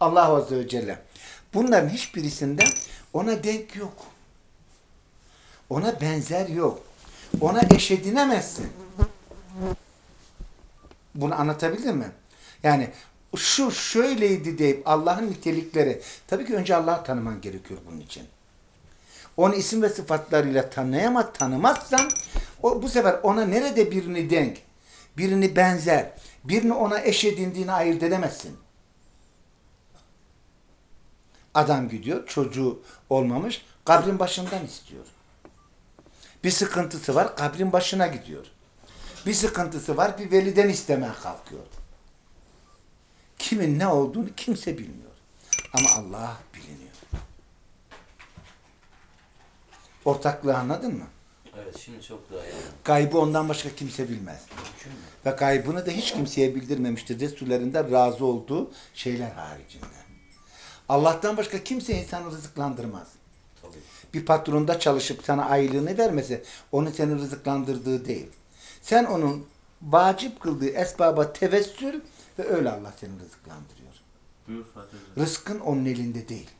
Allah Azze ve Celle. Bunların hiçbirisinde ona denk yok. Ona benzer yok. Ona eş edinemezsin. Bunu anlatabildim mi? Yani şu şöyleydi deyip Allah'ın nitelikleri. Tabii ki önce Allah'ı tanıman gerekiyor bunun için. Onu isim ve sıfatlarıyla tanıyamaz, tanımazsan o, bu sefer ona nerede birini denk, birini benzer, birini ona eş edindiğini ayırt edemezsin. Adam gidiyor, çocuğu olmamış, kabrin başından istiyor. Bir sıkıntısı var, kabrin başına gidiyor. Bir sıkıntısı var, bir veliden istemeye kalkıyor. Kimin ne olduğunu kimse bilmiyor. Ama Allah biliniyor. Ortaklığı anladın mı? Evet şimdi çok daha iyi. Gaybı ondan başka kimse bilmez. Ve gaybını da hiç kimseye bildirmemiştir. Resullerinde razı olduğu şeyler haricinde. Allah'tan başka kimse insanı rızıklandırmaz. Tabii. Bir patronda çalışıp sana aylığını vermese onu senin rızıklandırdığı değil. Sen onun vacip kıldığı esbaba tevessül ve öyle Allah seni rızıklandırıyor. Buyur Fatih Hocam. Rızkın onun elinde değil.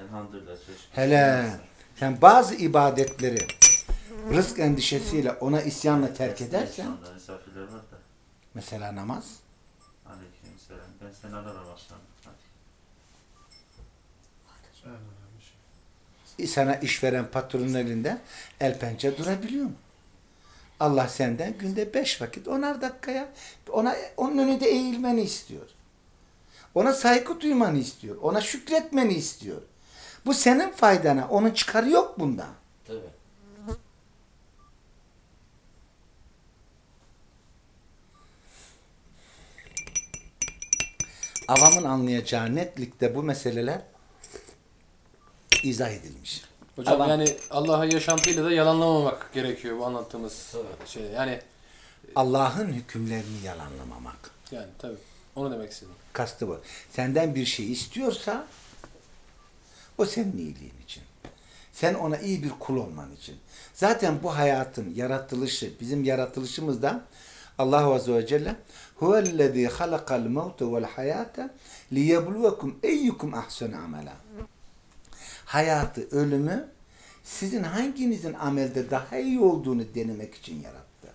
Elhamdülillah. çocuk. Hele sen bazı ibadetleri rızk endişesiyle ona isyanla terk edersen mesela namaz. Ben seni ararım akşam. Hadi. En önemli şey. sana işveren patronun elinde el pençe durabiliyor mu? Allah senden günde beş vakit onar dakikaya ona onun önünde eğilmeni istiyor. Ona saygı duymanı istiyor. Ona şükretmeni istiyor. Bu senin faydana. Onun çıkarı yok bunda. Tabii. Avamın anlayacağı netlikte bu meseleler izah edilmiş. Hocam Adam- yani Allah'ı yaşantıyla da yalanlamamak gerekiyor bu anlattığımız Tabii. şey. Yani Allah'ın hükümlerini yalanlamamak. yani tabii onu demek istedim. Kastı bu. Senden bir şey istiyorsa o senin iyiliğin için. Sen ona iyi bir kul olman için. Zaten bu hayatın yaratılışı, bizim yaratılışımızda Allah Azze ve Celle huvellezî halakal mevte vel hayâte liyebluvekum eyyukum ahsenu amela. Hayatı, ölümü sizin hanginizin amelde daha iyi olduğunu denemek için yarattı.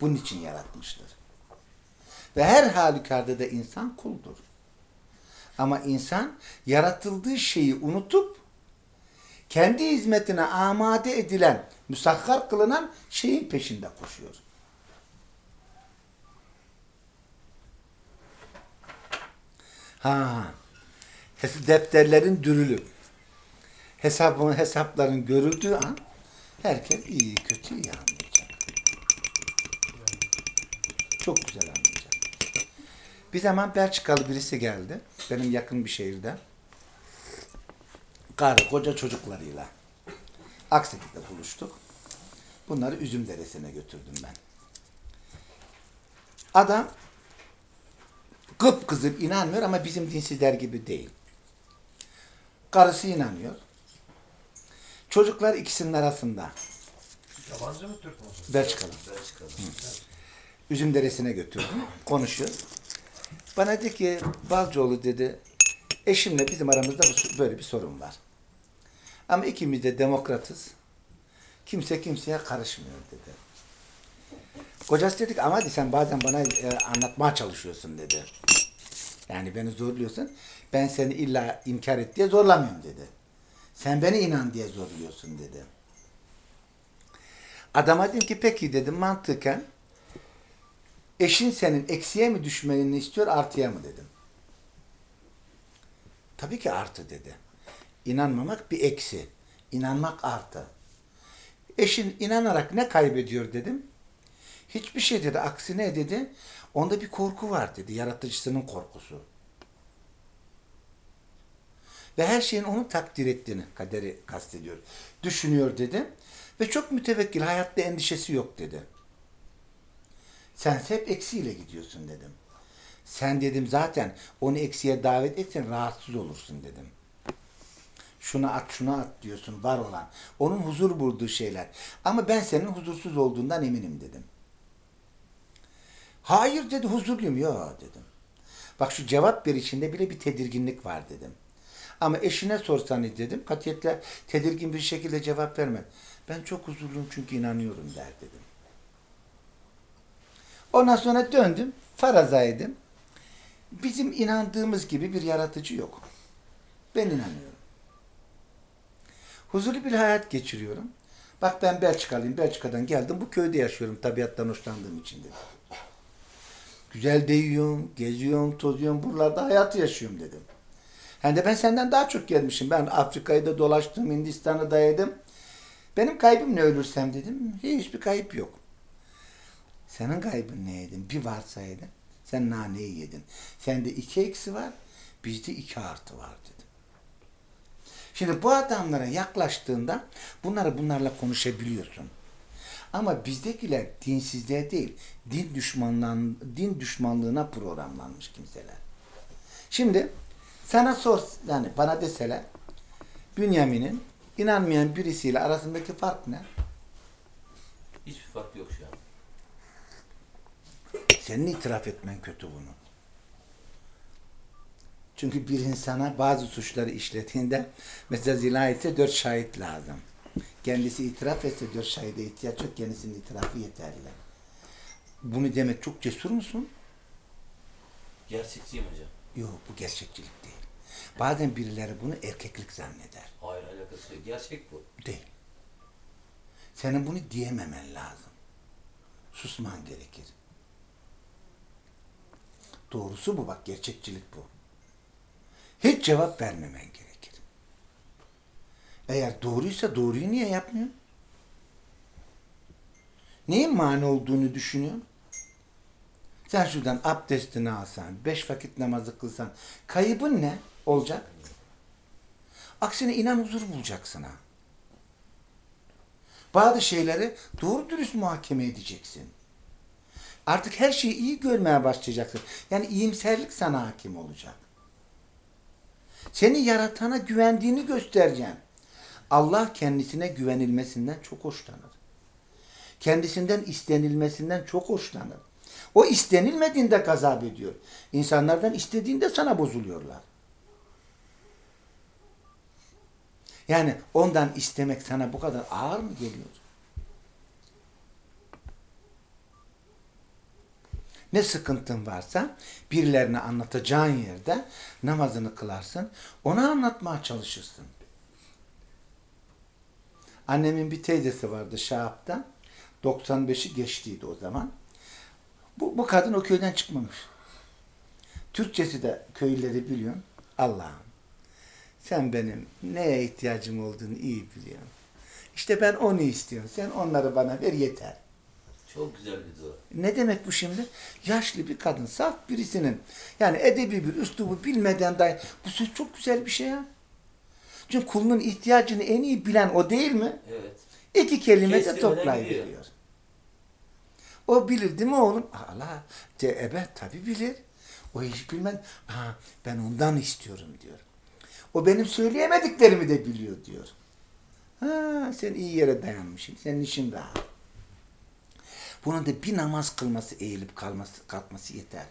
Bunun için yaratmıştır. Ve her halükarda da insan kuldur. Ama insan yaratıldığı şeyi unutup kendi hizmetine amade edilen, müsakhar kılınan şeyin peşinde koşuyor. Ha. Defterlerin dürülüp hesabın hesapların görüldüğü an herkes iyi kötü anlayacak. Çok güzel anlayacak. Bir zaman Belçikalı birisi geldi. Benim yakın bir şehirde. Karı koca çocuklarıyla. Akseki'de buluştuk. Bunları Üzüm Deresi'ne götürdüm ben. Adam kıpkızıl inanmıyor ama bizim dinsizler gibi değil. Karısı inanıyor. Çocuklar ikisinin arasında. Yabancı mı Türk mü? Belçikalı. Üzüm Deresi'ne götürdüm. Konuşuyor. Bana dedi ki Balcıoğlu dedi eşimle bizim aramızda böyle bir sorun var. Ama ikimiz de demokratız. Kimse kimseye karışmıyor dedi. Kocası dedik ama dedi, sen bazen bana e, anlatmaya çalışıyorsun dedi. Yani beni zorluyorsun. Ben seni illa inkar et diye zorlamıyorum dedi. Sen beni inan diye zorluyorsun dedi. Adama dedim ki peki dedim mantıken eşin senin eksiye mi düşmenini istiyor artıya mı dedim. Tabii ki artı dedi. İnanmamak bir eksi. İnanmak artı. Eşin inanarak ne kaybediyor dedim. Hiçbir şey dedi. Aksine dedi. Onda bir korku var dedi. Yaratıcısının korkusu. Ve her şeyin onu takdir ettiğini kaderi kastediyor. Düşünüyor dedi. Ve çok mütevekkil. Hayatta endişesi yok dedi. Sen hep eksiyle gidiyorsun dedim. Sen dedim zaten onu eksiye davet etsen rahatsız olursun dedim. Şuna at şuna at diyorsun var olan. Onun huzur bulduğu şeyler. Ama ben senin huzursuz olduğundan eminim dedim. Hayır dedi huzurluyum. Yok dedim. Bak şu cevap verişinde bile bir tedirginlik var dedim. Ama eşine sorsanız dedim katiyetle tedirgin bir şekilde cevap verme. Ben çok huzurluyum çünkü inanıyorum der dedim. Ondan sonra döndüm. Faraza ettim. Bizim inandığımız gibi bir yaratıcı yok. Ben inanıyorum. Huzurlu bir hayat geçiriyorum. Bak ben Belçikalıyım. Belçika'dan geldim. Bu köyde yaşıyorum tabiattan hoşlandığım için dedim. Güzel de yiyorum, geziyorum, tozuyorum. Buralarda hayatı yaşıyorum dedim. Hem de ben senden daha çok gelmişim. Ben Afrika'yı da dolaştım, Hindistan'ı da yedim. Benim kaybım ne ölürsem dedim. Hiçbir kayıp yok. Senin kaybın neydi? Bir varsaydın. Sen naneyi yedin. Sende iki eksi var. Bizde iki artı var dedim. Şimdi bu adamlara yaklaştığında bunları bunlarla konuşabiliyorsun. Ama bizdekiler dinsizliğe değil, din düşmanlığın, din düşmanlığına programlanmış kimseler. Şimdi sana sor, yani bana deseler Bünyamin'in inanmayan birisiyle arasındaki fark ne? Hiçbir fark yok. Senin itiraf etmen kötü bunu. Çünkü bir insana bazı suçları işlediğinde mesela zina etse dört şahit lazım. Kendisi itiraf etse dört şahide ihtiyaç yok. Kendisinin itirafı yeterli. Bunu demek çok cesur musun? Gerçekçiyim hocam. Yok bu gerçekçilik değil. Bazen birileri bunu erkeklik zanneder. Hayır alakası yok. Gerçek bu. Değil. Senin bunu diyememen lazım. Susman gerekir. Doğrusu bu bak gerçekçilik bu. Hiç cevap vermemen gerekir. Eğer doğruysa doğruyu niye yapmıyorsun? Neyin mani olduğunu düşünüyorsun? Sen şuradan abdestini alsan, beş vakit namazı kılsan, kaybın ne olacak? Aksine inan huzur bulacaksın ha. Bazı şeyleri doğru dürüst muhakeme edeceksin. Artık her şeyi iyi görmeye başlayacaksın. Yani iyimserlik sana hakim olacak. Seni yaratana güvendiğini göstereceksin. Allah kendisine güvenilmesinden çok hoşlanır. Kendisinden istenilmesinden çok hoşlanır. O istenilmediğinde gazap ediyor. İnsanlardan istediğinde sana bozuluyorlar. Yani ondan istemek sana bu kadar ağır mı geliyor? Ne sıkıntın varsa birilerine anlatacağın yerde namazını kılarsın. Ona anlatmaya çalışırsın. Annemin bir teyzesi vardı Şahap'ta. 95'i geçtiydi o zaman. Bu, bu kadın o köyden çıkmamış. Türkçesi de köylüleri biliyorum. Allah'ım sen benim neye ihtiyacım olduğunu iyi biliyorsun. İşte ben onu istiyorum. Sen onları bana ver yeter. Çok güzel bir dua. Ne demek bu şimdi? Yaşlı bir kadın, saf birisinin yani edebi bir üslubu bilmeden dahi bu söz çok güzel bir şey ya. Çünkü kulunun ihtiyacını en iyi bilen o değil mi? Evet. İki kelime de toplayıveriyor. O bilir değil mi oğlum? Allah de ebe tabi bilir. O hiç bilmez. Ha, ben ondan istiyorum diyor. O benim söyleyemediklerimi de biliyor diyor. Ha, sen iyi yere dayanmışsın. Senin işin rahat. Bunun da bir namaz kılması, eğilip kalması, kalkması yeter.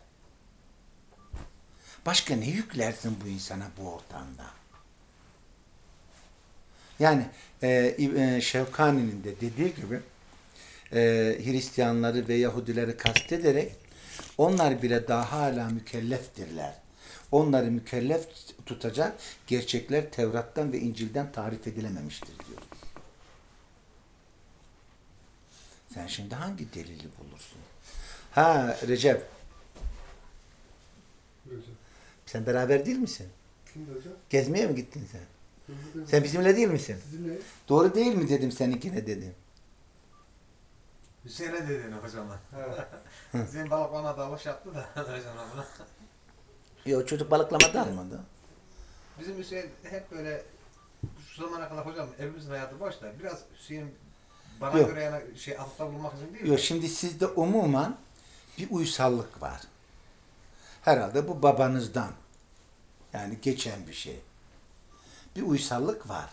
Başka ne yüklersin bu insana bu ortamda? Yani e, e, Şevkani'nin de dediği gibi e, Hristiyanları ve Yahudileri kastederek onlar bile daha hala mükelleftirler. Onları mükellef tutacak gerçekler Tevrat'tan ve İncil'den tarif edilememiştir diyor. Sen şimdi hangi delili bulursun? Ha Recep, sen beraber değil misin? Kimdi hocam? Gezmeye mi gittin sen? Sen bizimle değil misin? Sizin ne? Doğru değil mi dedim seninkine dedim. Hüseyin'e dedin hocama. Hüseyin balıklama dalış yaptı da hocama buna. Yok çocuk balıklamada almadı. Bizim Hüseyin hep böyle şu zamana kadar hocam evimizin hayatı boş da biraz Hüseyin bana Yok. göre yani şey altta bulmak için değil Yok de. şimdi sizde umuman bir uysallık var. Herhalde bu babanızdan. Yani geçen bir şey. Bir uysallık var.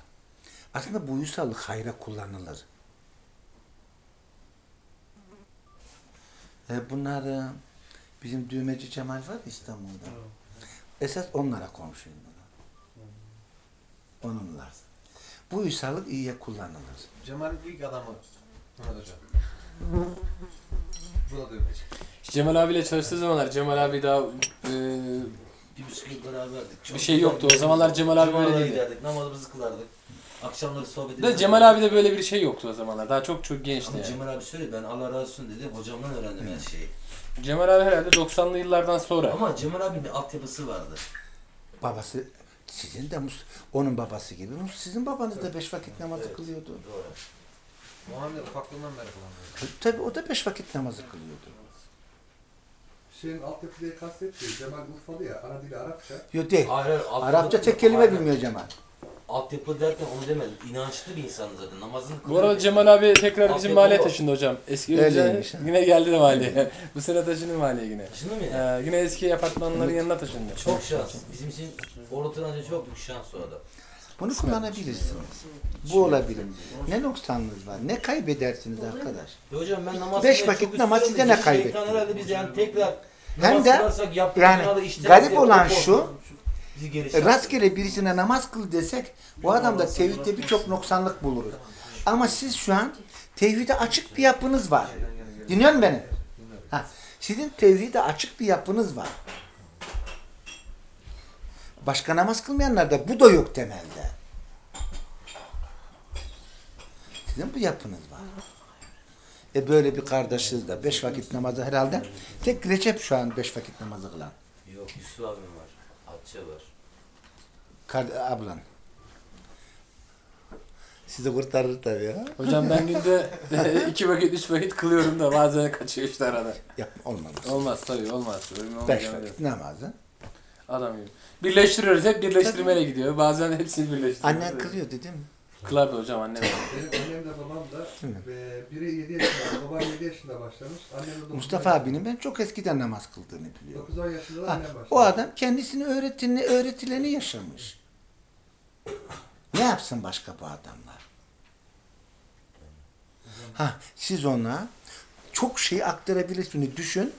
Aslında bu uysallık hayra kullanılır. E bunlar e, bizim düğmeci Cemal var İstanbul'da. Esas onlara komşuyum ben. Onunla. Bu uysallık iyiye kullanılır. Cemal'in ilk adamı Mehmet hocam. Bu da dövmeci. Cemal abiyle çalıştığı zamanlar Cemal abi daha e, Bir buçuk yıl beraberdik. Çok Bir şey yoktu. O zamanlar Cemal abi böyle Cumalara değildi. giderdik, namazımızı kılardık. Akşamları sohbet de ederdik. Cemal abi de böyle bir şey yoktu o zamanlar. Daha çok çok gençti Ama yani. Cemal abi söyledi ben Allah razı olsun dedi. Hocamdan öğrendim her şeyi. Cemal abi herhalde 90'lı yıllardan sonra. Ama Cemal abinin bir altyapısı vardı. Babası sizin de mus- onun babası gibi. Sizin babanız da beş vakit namazı Evet. kılıyordu. Doğru. Muhammed ufaklığından beri kullanıyor. Tabii o da beş vakit namazı kılıyordu. Şeyin altyapı diye kastettiği Cemal Urfalı ya, ana dili Arapça. Yok değil. Hayır, hayır, altyapı- Arapça tek kelime bilmiyor Cemal. Altyapı derken onu demedim. İnançlı bir insan zaten. Namazını Bu arada. Cemal abi tekrar bizim Altyapı mahalleye o. taşındı hocam. Eski Öyleymiş, ha. yine geldi de mahalleye. Bu sene taşındı mahalleye yine. Taşındı mı ya? Ee, yine eski apartmanların yanına taşındı. Çok şans. Bizim için Orta önce çok büyük şans o adam. Bunu kullanabilirsiniz. Bu olabilir. Ne noksanınız var? Ne kaybedersiniz arkadaş? E hocam ben namaz Beş kılmayı vakit çok namaz istiyorum size da ne? Şeytan herhalde biz yani tekrar Hem namaz de kılarsak yaptığımız yani garip diye olan korkuyorum. şu, E. Rastgele birisine namaz kıl desek bu adamda tevhidde birçok noksanlık buluruz. Ama siz şu an tevhide açık bir yapınız var. Dinliyor musun beni? Ha, sizin tevhide açık bir yapınız var. Başka namaz kılmayanlarda bu da yok temelde. Sizin bu yapınız var. E böyle bir kardeşiz de beş vakit namazı herhalde. Tek Recep şu an beş vakit namazı kılan. Yok Yusuf abim var. Atça var. Ablan. Sizi kurtarır tabii ya. Hocam ben günde iki vakit, üç vakit kılıyorum da bazen kaçıyor işte arada. Yapma olmaz. Olmaz tabii olmaz. Öyle Beş vakit namazı. Adam gibi. Birleştiriyoruz hep birleştirmeyle gidiyor. Bazen hepsini birleştiriyoruz. Annen kılıyor dedim. Kılardı hocam annem. Benim annem de babam da ve biri 7 yaşında, babam 7 yaşında başlamış. Annem de Mustafa yaşında. abinin ben çok eskiden namaz kıldığını biliyorum. 9-10 yaşında da Ha, annem başlamış. o adam kendisini öğretini, öğretileni yaşamış. Ne yapsın başka bu adamlar? Ha, siz ona çok şey aktarabilirsiniz. Düşün,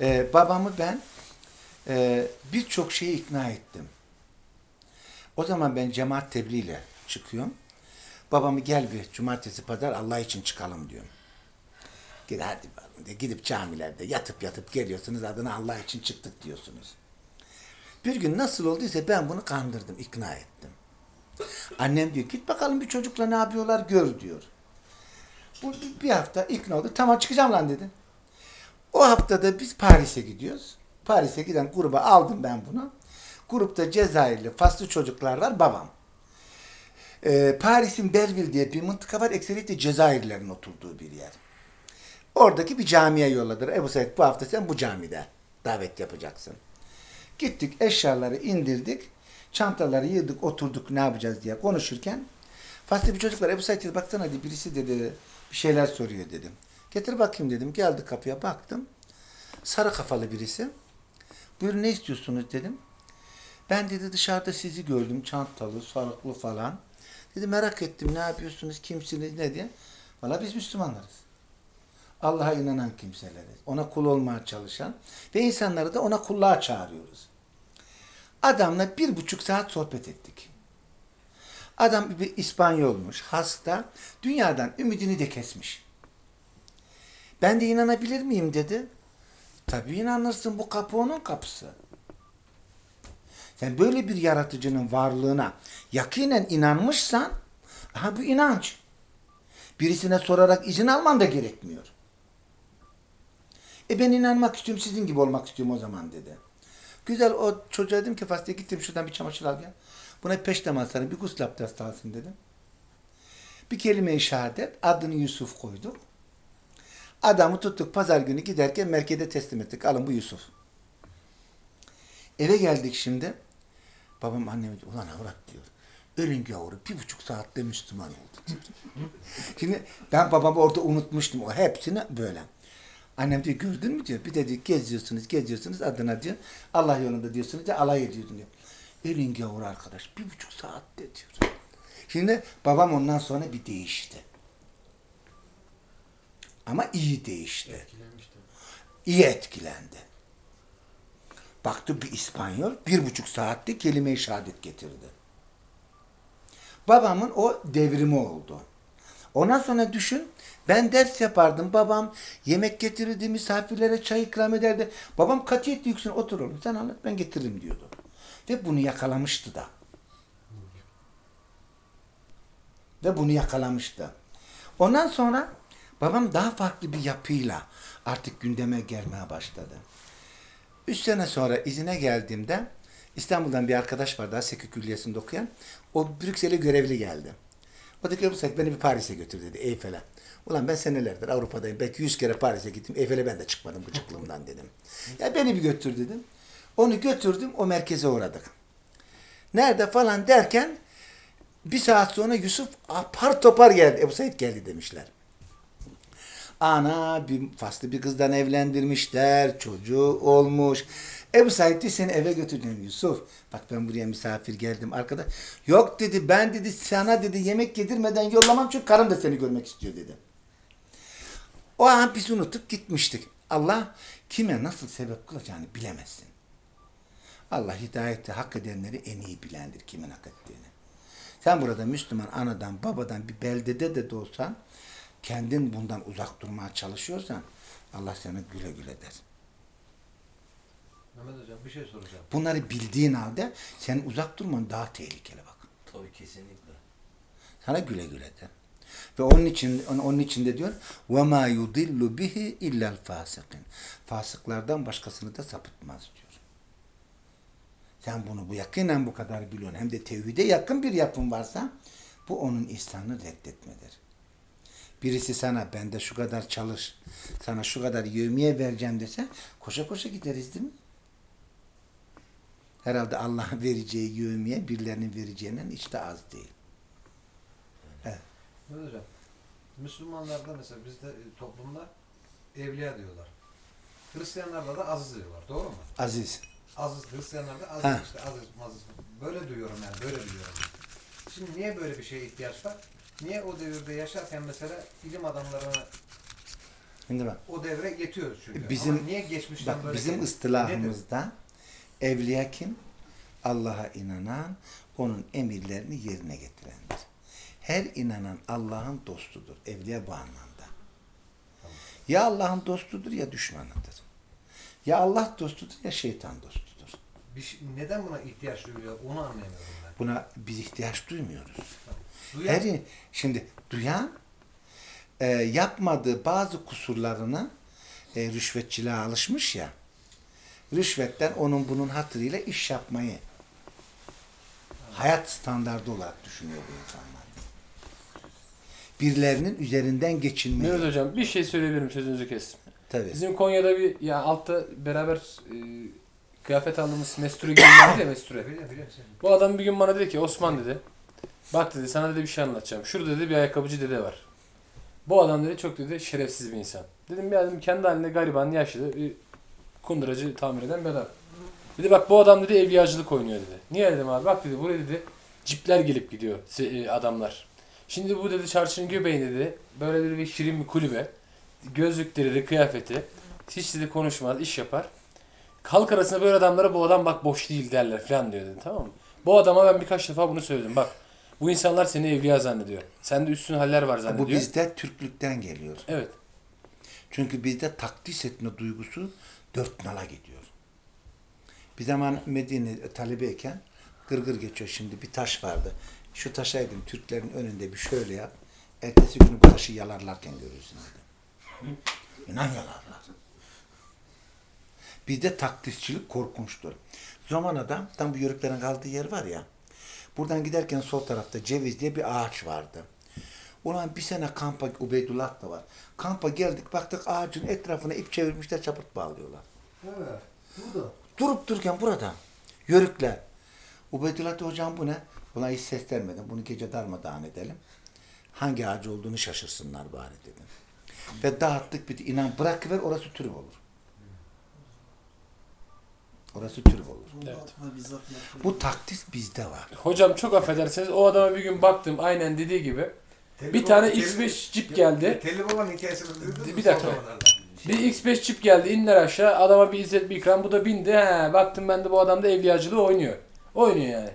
e, babamı ben e, birçok şeye ikna ettim. O zaman ben cemaat tebliğiyle çıkıyorum. Babamı gel bir cumartesi pazar Allah için çıkalım diyorum. Gid hadi diye gidip camilerde yatıp yatıp geliyorsunuz adına Allah için çıktık diyorsunuz. Bir gün nasıl olduysa ben bunu kandırdım, ikna ettim. Annem diyor git bakalım bir çocukla ne yapıyorlar gör diyor. Bu bir- hafta ikna oldu. Tamam çıkacağım lan dedi. O haftada biz Paris'e gidiyoruz. Paris'e giden gruba aldım ben bunu. Grupta Cezayirli, Faslı çocuklar var, babam. Ee, Paris'in Belleville diye bir mıntıka var. Ekseriyetle Cezayirlilerin oturduğu bir yer. Oradaki bir camiye yolladılar. Ebu Said bu hafta sen bu camide davet yapacaksın. Gittik eşyaları indirdik. Çantaları yığdık oturduk ne yapacağız diye konuşurken Faslı bir çocuk var. Ebu Said baksana dedi birisi dedi bir şeyler soruyor dedim. Getir bakayım dedim. Geldi kapıya baktım. Sarı kafalı birisi. Buyurun ne istiyorsunuz dedim. Ben dedi dışarıda sizi gördüm. Çantalı, sarıklı falan. Dedi merak ettim ne yapıyorsunuz, kimsiniz, ne diye. Valla biz Müslümanlarız. Allah'a inanan kimseleriz. Ona kul olmaya çalışan ve insanları da ona kulluğa çağırıyoruz. Adamla bir buçuk saat sohbet ettik. Adam bir İspanyolmuş, hasta, dünyadan ümidini de kesmiş. Ben de inanabilir miyim dedi. Tabii inanırsın bu kapı onun kapısı. Sen böyle bir yaratıcının varlığına yakinen inanmışsan, aha bu inanç. Birisine sorarak izin alman da gerekmiyor. E ben inanmak istiyorum, sizin gibi olmak istiyorum o zaman dedi. Güzel o çocuğa dedim ki Faslı'ya gittim şuradan bir çamaşır al gel. Buna peştemal alsana bir gusül abdesti alsın dedim. Bir kelime-i şehadet adını Yusuf koyduk. Adamı tuttuk pazar günü giderken merkeze teslim ettik. Alın bu Yusuf. Eve geldik şimdi. Babam anneme diyor, ulan avrat diyor. Ölün gavuru bir buçuk saatte Müslüman oldu şimdi ben babamı orada unutmuştum. O hepsini böyle. Annem diyor gördün mü diyor. Bir de diyor geziyorsunuz geziyorsunuz adına diyor. Allah yolunda diyorsunuz diyor alay ediyordun diyor. Ölün gavuru arkadaş bir buçuk saatte diyor. Şimdi babam ondan sonra bir değişti. Ama iyi değişti. İyi etkilendi. Baktı bir İspanyol bir buçuk saatte kelime-i şehadet getirdi. Babamın o devrimi oldu. Ondan sonra düşün ben ders yapardım. Babam yemek getirirdi, misafirlere çay ikram ederdi. Babam katiyetle yüksün otur oğlum sen anlat ben getiririm diyordu. Ve bunu yakalamıştı da. Ve bunu yakalamıştı. Ondan sonra babam daha farklı bir yapıyla artık gündeme gelmeye başladı. Üç sene sonra izine geldiğimde İstanbul'dan bir arkadaş vardı Haseki Külliyesi'nde okuyan. O Brüksel'e görevli geldi. "Ebu Said beni bir Paris'e götür dedi Eyfel'e. Ulan ben senelerdir Avrupa'dayım. Belki yüz kere Paris'e gittim. Eyfel'e ben de çıkmadım gıcıklığımdan dedim. Ya beni bir götür dedim. Onu götürdüm o merkeze uğradık. Nerede falan derken bir saat sonra Yusuf apar topar geldi. Ebu Said geldi demişler. Ana bir faslı bir kızdan evlendirmişler. Çocuğu olmuş. Ebu Said de seni eve götürdüm Yusuf. Bak ben buraya misafir geldim arkadaş. Yok dedi ben dedi sana dedi yemek yedirmeden yollamam çünkü karım da seni görmek istiyor dedi. O an biz unutup gitmiştik. Allah kime nasıl sebep kılacağını bilemezsin. Allah hidayeti hak edenleri en iyi bilendir kimin hak ettiğini. Sen burada Müslüman anadan babadan bir beldede de, olsan kendin bundan uzak durmaya çalışıyorsan Allah sana güle güle der. Mehmet Hocam bir şey soracağım. Bunları bildiğin halde senin uzak durman daha tehlikeli bak. Tabii kesinlikle. Sana güle güle der. Ve onun için onun için de diyor ve ma yudillu bihi illa'l fasikin. Fasıklardan başkasını da sapıtmaz diyor. Sen bunu bu yakinen bu kadar biliyorsun. Hem de tevhide yakın bir yapın varsa bu onun ihsanını reddetmedir. Birisi sana bende şu kadar çalış, sana şu kadar yevmiye vereceğim dese koşa koşa gideriz değil mi? Herhalde Allah'ın vereceği yevmiye birilerinin vereceğinden hiç de az değil. Mehmet Hocam, Müslümanlarda mesela bizde e, toplumda evliya diyorlar. Hristiyanlarda da aziz diyorlar. Doğru mu? Aziz. Aziz, Hristiyanlarda aziz Ha. işte aziz, maziz. Böyle duyuyorum yani, böyle duyuyorum. Şimdi niye böyle bir şeye ihtiyaç var? Niye o devirde yaşarken mesela ilim adamlarına Şimdi bak. o devre yetiyoruz çünkü. Bizim- Ama niye geçmişten Bak böyle bizim nedir? Evliya kim? Allah'a inanan, onun emirlerini yerine getirendir. Her inanan Allah'ın dostudur. Evliya bu anlamda. Ya Allah'ın dostudur ya düşmanıdır. Ya Allah dostudur ya şeytan dostudur. Bir şey- neden buna ihtiyaç duyuyor onu anlayamıyorum ben. Buna biz ihtiyaç duymuyoruz. Duyan, Her, şimdi duyan e, yapmadığı bazı kusurlarını e, rüşvetçiliğe alışmış ya rüşvetten onun bunun hatırıyla iş yapmayı hayat standardı olarak düşünüyor bu insanlar. Birilerinin üzerinden geçinmeyi. Mehmet hocam bir şey söyleyebilirim sözünüzü kestim. Tabii. Bizim Konya'da bir ya altta beraber e, kıyafet aldığımız mesture gibi vardı ya mesture. Bu adam bir gün bana dedi ki Osman dedi. Bak dedi sana dedi bir şey anlatacağım. Şurada dedi bir ayakkabıcı dede var. Bu adam dedi çok dedi şerefsiz bir insan. Dedim ya dedim kendi halinde gariban yaşlı bir kunduracı tamir eden bir adam. Dedi bak bu adam dedi evliyacılık oynuyor dedi. Niye dedim abi bak dedi buraya dedi cipler gelip gidiyor e, adamlar. Şimdi bu dedi çarşının göbeğinde dedi böyle dedi bir şirin bir kulübe. Gözlükleri de kıyafeti. Hiç dedi konuşmaz iş yapar. Halk arasında böyle adamlara bu adam bak boş değil derler falan diyor dedi tamam mı? Bu adama ben birkaç defa bunu söyledim bak. Bu insanlar seni evliya zannediyor. Sende üstün haller var zannediyor. Bu bizde Türklükten geliyor. Evet. Çünkü bizde takdis etme duygusu dört nala gidiyor. Bir zaman Medine talebeyken gırgır geçiyor şimdi bir taş vardı. Şu taşaydım Türklerin önünde bir şöyle yap. Ertesi günü bu taşı yalarlarken görürsün dedi. İnan yalarlar. Bizde takdisçilik korkunçtur. Zamanada tam bu yörüklerin kaldığı yer var ya. Buradan giderken sol tarafta ceviz diye bir ağaç vardı. Ulan bir sene kampa Ubeydullah da var. Kampa geldik baktık ağacın etrafına ip çevirmişler çapırt bağlıyorlar. Evet. Burada. Durup dururken burada. Yörükler. Ubeydullah da hocam bu ne? Buna hiç ses vermedim. Bunu gece darmadağın edelim. Hangi ağacı olduğunu şaşırsınlar bari dedim. Ve dağıttık bir inan bırakıver orası türüv olur. Orası türüv olur. Evet. Bu takdis bizde var. Hocam çok affedersiniz o adama bir gün baktım aynen dediği gibi. Bir tane X5 Jeep geldi. Telli babanın hikayesini duydun? Bir dakika. Bir X5 çip geldi indiler aşağı adama bir izzet bir ikram bu da bindi he baktım ben de bu adam da evliyacılığı oynuyor. Oynuyor yani.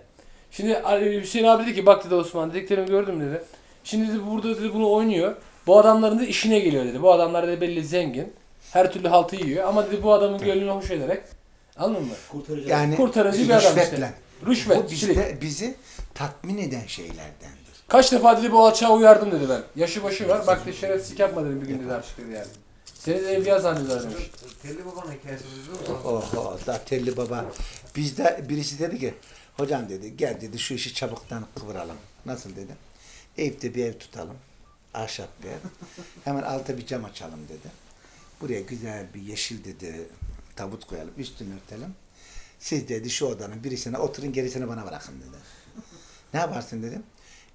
Şimdi Ali- Hüseyin abi dedi ki bak dedi Osman dediklerimi gördüm dedi. Şimdi dedi burada dedi bunu oynuyor. Bu adamların da işine geliyor dedi. Bu adamlar da belli zengin. Her türlü haltı yiyor ama dedi bu adamın gönlünü hoş ederek anladın mı? Kurtarıcı. Yani Kurtarıcı bir adam işte. Rüşvet, Bu bizde, bizi tatmin eden şeylerdendir. Kaç defa dedi bu alçağa uyardım dedi ben. Yaşı başı var. Bak dedi şerefsizlik yapma dedim bir gün dedi artık dedi yani. Seni de evliya zannediyorlar demiş. Telli babanın hikayesini duydun mu? Oho da telli baba. Bizde birisi dedi ki hocam dedi gel dedi şu işi çabuktan kıvıralım. Nasıl dedi. Evde bir ev tutalım. Ahşap bir ev. Hemen alta bir cam açalım dedi. Buraya güzel bir yeşil dedi tabut koyalım. Üstünü örtelim. Siz dedi şu odanın birisine oturun gerisini bana bırakın dedi. Ne yaparsın dedim.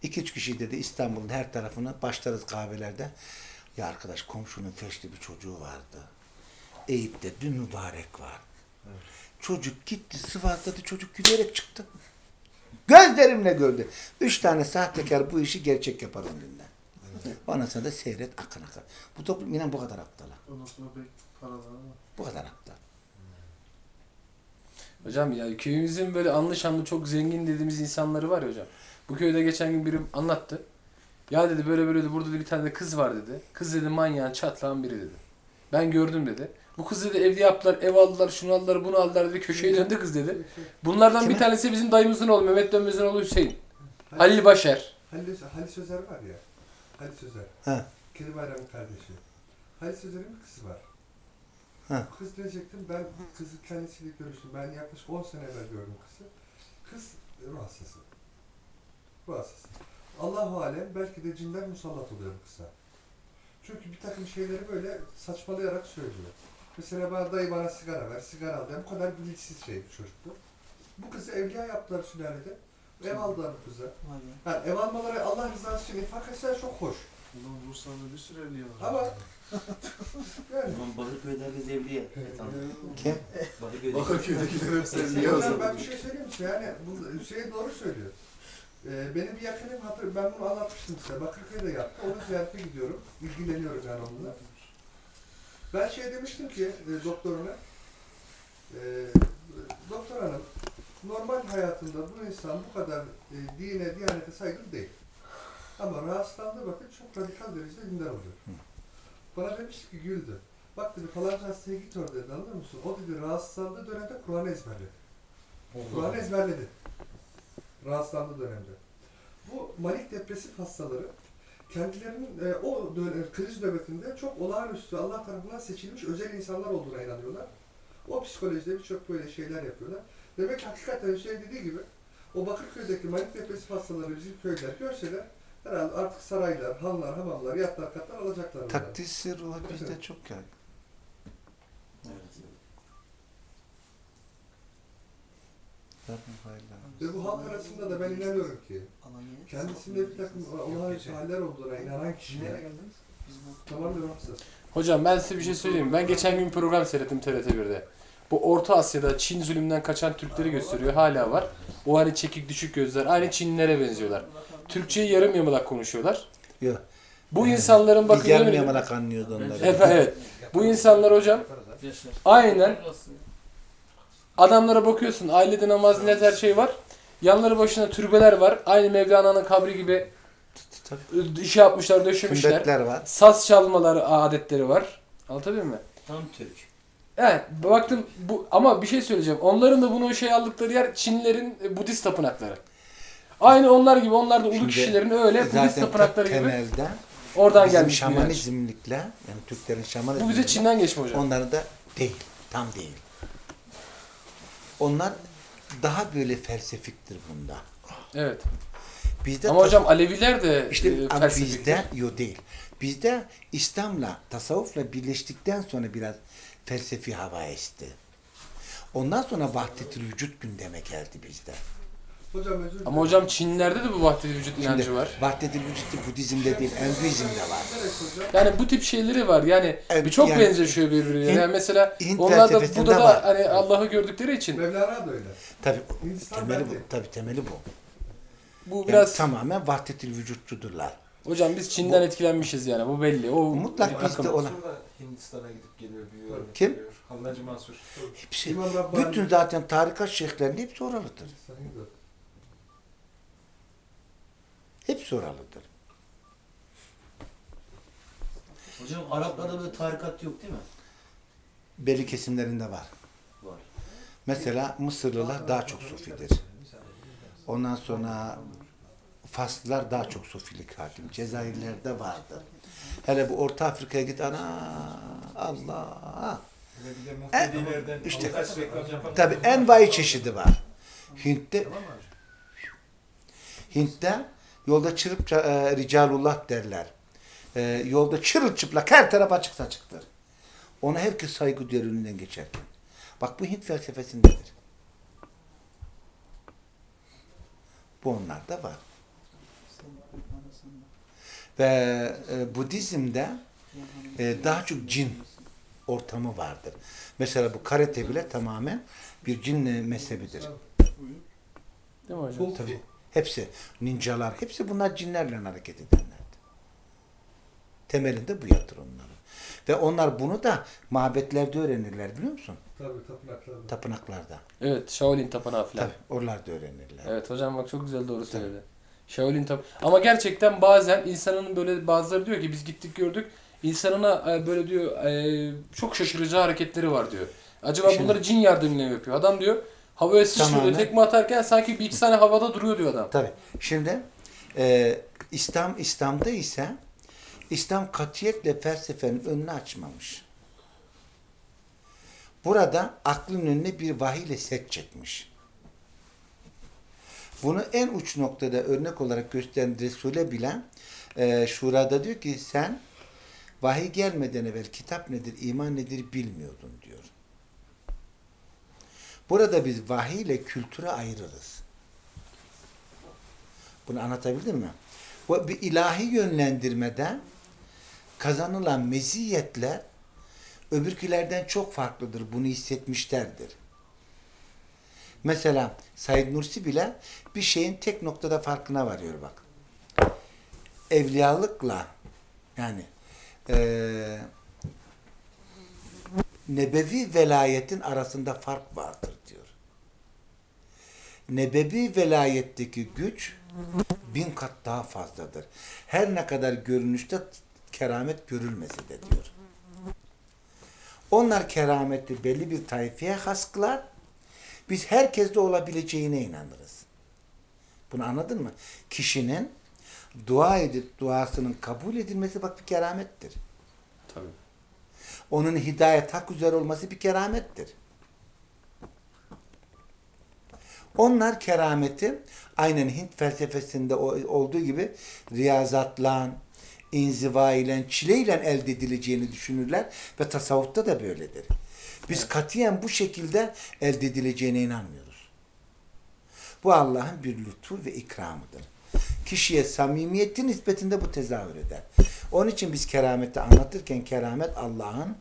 İki üç kişi dedi İstanbul'un her tarafını başlarız kahvelerde. Ya arkadaş komşunun feşli bir çocuğu vardı. Eyüp'te dün mübarek var. Çocuk gitti sıfatladı çocuk gülerek çıktı. Gözlerimle gördü. Üç tane sahtekar bu işi gerçek yapar ömründen. Ondan sonra da seyret akın akın. Bu toplum inan bu kadar aptal. ha. Ondan sonra pek paralar ama. Bu kadar aptal. Hocam ya köyümüzün böyle anlı şanlı çok zengin dediğimiz insanları var ya hocam. Bu köyde geçen gün biri anlattı. Ya dedi böyle böyle dedi, burada dedi, bir tane de kız var dedi. Kız dedi manyağın çatlağın biri dedi. Ben gördüm dedi. Bu kız dedi evde yaptılar, ev aldılar, şunu aldılar, bunu aldılar dedi. Köşeye döndü kız dedi. Bunlardan Kime? bir tanesi bizim dayımızın oğlu Mehmet Dönmez'in oğlu Hüseyin. Halil Başer. Halil, Halil Sözer var ya. Halil Sözer. Ha. Kedi Bayram'ın kardeşi. Halil Sözer'in bir kızı var. Ha. Kız diyecektim ben kızı kendisiyle görüştüm. Ben yaklaşık 10 sene evvel gördüm kızı. Kız ruh hastası. Hastası. Allahu alem belki de cinler musallat oluyor bu kıza. Çünkü bir takım şeyleri böyle saçmalayarak söylüyor. Mesela bana dayı bana sigara ver, sigara al. Yani bu kadar bilinçsiz şey bir çocuktu. Bu kızı evliya yaptılar sülalede. Ev aldılar bu kıza. Yani ev almaları Allah rızası için infak etseler çok hoş. Ulan Bursa'da bir sürü evliya var. Ama yani Ulan Bakırköy'de herkes evliya. Kim? Bakırköy'de. Bakırköy'dekiler hep sevmiyor. Ben bir şey söyleyeyim size yani bu Hüseyin doğru söylüyor. Ee, benim bir yakınım hatır, ben bunu anlatmıştım size. Bakırköy'de yaptı. Onu ziyarete gidiyorum. İlgileniyorum yani onunla. Ben şey demiştim ki e, doktoruna. E, doktor hanım normal hayatında bu insan bu kadar e, dine, diyanete saygılı değil. Ama rahatsızlandığı vakit çok radikal derecede dindar oluyor. Bana demiş ki güldü. Bak dedi falanca hastaya git orada dedi anlıyor musun? O dedi rahatsızlandığı dönemde Kur'an'ı ezberledi. Kur'an'ı ezberledi. Rahatsızlandığı dönemde. Bu manik depresif hastaları kendilerinin e, o dönem, kriz nöbetinde çok olağanüstü Allah tarafından seçilmiş özel insanlar olduğuna inanıyorlar. O psikolojide birçok böyle şeyler yapıyorlar. Demek ki hakikaten Hüseyin dediği gibi o Bakırköy'deki Manik Tepesi pastaları bizim köyler görseler herhalde artık saraylar, hanlar, hamamlar, yatlar, katlar alacaklar. oradan. Takdisi ruhu bizde çok yaygın. Rabbim hayırlı. Ve bu halk arasında da ben inanıyorum ki kendisinde bir takım olağanüstü haller olduğuna inanan kişiler tamamen haksız. Hocam ben size bir şey söyleyeyim. Ben geçen gün program seyrettim TRT1'de. Bu Orta Asya'da Çin zulümünden kaçan Türkleri gösteriyor. Hala var. O hani çekik düşük gözler. Aynı Çinlilere benziyorlar. Türkçeyi yarım yamalak konuşuyorlar. Yok. Bu insanların bakın yarım yamalak anlıyordu onları. Evet, evet. Bu insanlar hocam aynen adamlara bakıyorsun ailede namaz niyaz her şey var. Yanları başında türbeler var. Aynı Mevlana'nın kabri gibi şey yapmışlar, döşemişler. Kümbetler var. Saz çalmaları adetleri var. Anlatabiliyor muyum? Tam Türk. Evet baktım bu ama bir şey söyleyeceğim. Onların da bunu şey aldıkları yer Çinlilerin e, Budist tapınakları. Aynı onlar gibi onlar da ulu Şimdi kişilerin öyle Budist tapınakları gibi temelde oradan bizim gelmiş şamanizmlikle yani Türklerin şamanizmle Bu bize Çin'den geçme hocam. onların da değil. Tam değil. Onlar daha böyle felsefiktir bunda. Evet. Bizde Ama hocam Aleviler de işte e, bizde yo değil. Bizde İslam'la tasavvufla birleştikten sonra biraz felsefi hava esti. Ondan sonra vahdetül vücut gündeme geldi bizde. Hocam özür dilerim. Ama hocam Çinlilerde de bu vahdeti vücut inancı var. vahdetül vücut Budizm'de değil, Enduizm'de var. Yani bu tip şeyleri var. Yani Evet, bir çok yani benzeşiyor birbirine. Hint- yani mesela Hint onlar da felsefesinde burada da var. hani Allah'ı gördükleri için Mevlana da öyle. Tabii temeli bu. bende. Tabii temeli bu. bu Yani biraz tamamen vahdetül vücutçudurlar. hocam biz Çin'den etkilenmişiz yani bu belli. O Mutlak bir bizde akım. olan. Hindistan'a gidip geliyor, büyüyor. Kim? geliyor. Hallacı Mansur. Hepsi, İmam Rabbani. bütün zaten tarikat şeyhlerinin hepsi oralıdır. Sayın da. Hepsi oralıdır. Hocam Araplarda böyle tarikat yok değil mi? Belli kesimlerinde var. Var. Mesela Mısırlılar daha çok sufidir. Ondan sonra Faslılar daha çok sufilik hakim. Cezayirlerde vardır. Hele bu Orta Afrika'ya git ana Allah. Muhtedilerden işte-. Tabi envai çeşidi var. Hint'te Hint'te yolda çırıp e, ricalullah derler. E, yolda çırılçıplak her taraf açık saçıktır. Ona herkes saygı duyar önünden geçerken. Bak bu Hint felsefesindedir. Bu onlarda var. Ve e, Budizm'de e, daha çok cin ortamı vardır. Mesela bu karate bile tamamen bir cin e, mezhebidir. Değil mi hocam? Tabii. Hepsi ninjalar, hepsi bunlar cinlerle hareket edenlerdir. Temelinde bu yatır onların. Ve onlar bunu da mabetlerde öğrenirler biliyor musun? Tabii tapınaklarda. Tapınaklarda. Evet, Shaolin tapınağı falan. Tabii oralarda öğrenirler. Evet hocam bak çok güzel doğru söyledi. Shaolin tap. Ama gerçekten bazen insanın böyle bazıları diyor ki biz gittik gördük. insanına e, böyle diyor e, çok şaşırıcı hareketleri var diyor. Acaba Şimdi- bunları cin yardımıyla mı yapıyor? Adam diyor havaya sıçrıyor tekme atarken sanki bir iki tane havada duruyor diyor adam. Tabii. Şimdi e, İslam İslam'da ise İslam katiyetle felsefenin önünü açmamış. Burada aklın önüne bir vahiyle set çekmiş. Bunu en uç noktada örnek olarak gösteren Resul'e bilen e, Şura'da diyor ki sen vahiy gelmeden evvel kitap nedir, iman nedir bilmiyordun diyor. Burada biz vahiy ile kültüre ayırırız. Bunu anlatabildim mi? Bu bir ilahi yönlendirmede kazanılan meziyetler öbürkülerden çok farklıdır. Bunu hissetmişlerdir. Mesela Said Nursi bile bir şeyin tek noktada farkına varıyor bak. Evliyalıkla yani eee nebevi velayetin arasında fark vardır diyor. Nebevi velayetteki güç bin kat daha fazladır. Her ne kadar görünüşte keramet görülmese de diyor. Onlar kerameti belli bir tayfaya has kılar. Biz herkeste olabileceğine inanırız. Bunu anladın mı? Kişinin dua edip duasının kabul edilmesi bak bir keramettir. Tabii. Onun hidayet hak üzere olması bir keramettir. Onlar kerameti aynen Hint felsefesinde olduğu gibi riyazatla, inziva ile, çileyle elde edileceğini düşünürler ve tasavvufta da böyledir. Biz katiyen bu şekilde elde edileceğine inanmıyoruz. Bu Allah'ın bir lütfu ve ikramıdır. Kişiye samimiyetin nispetinde bu tezahür eder. Onun için biz kerameti anlatırken keramet Allah'ın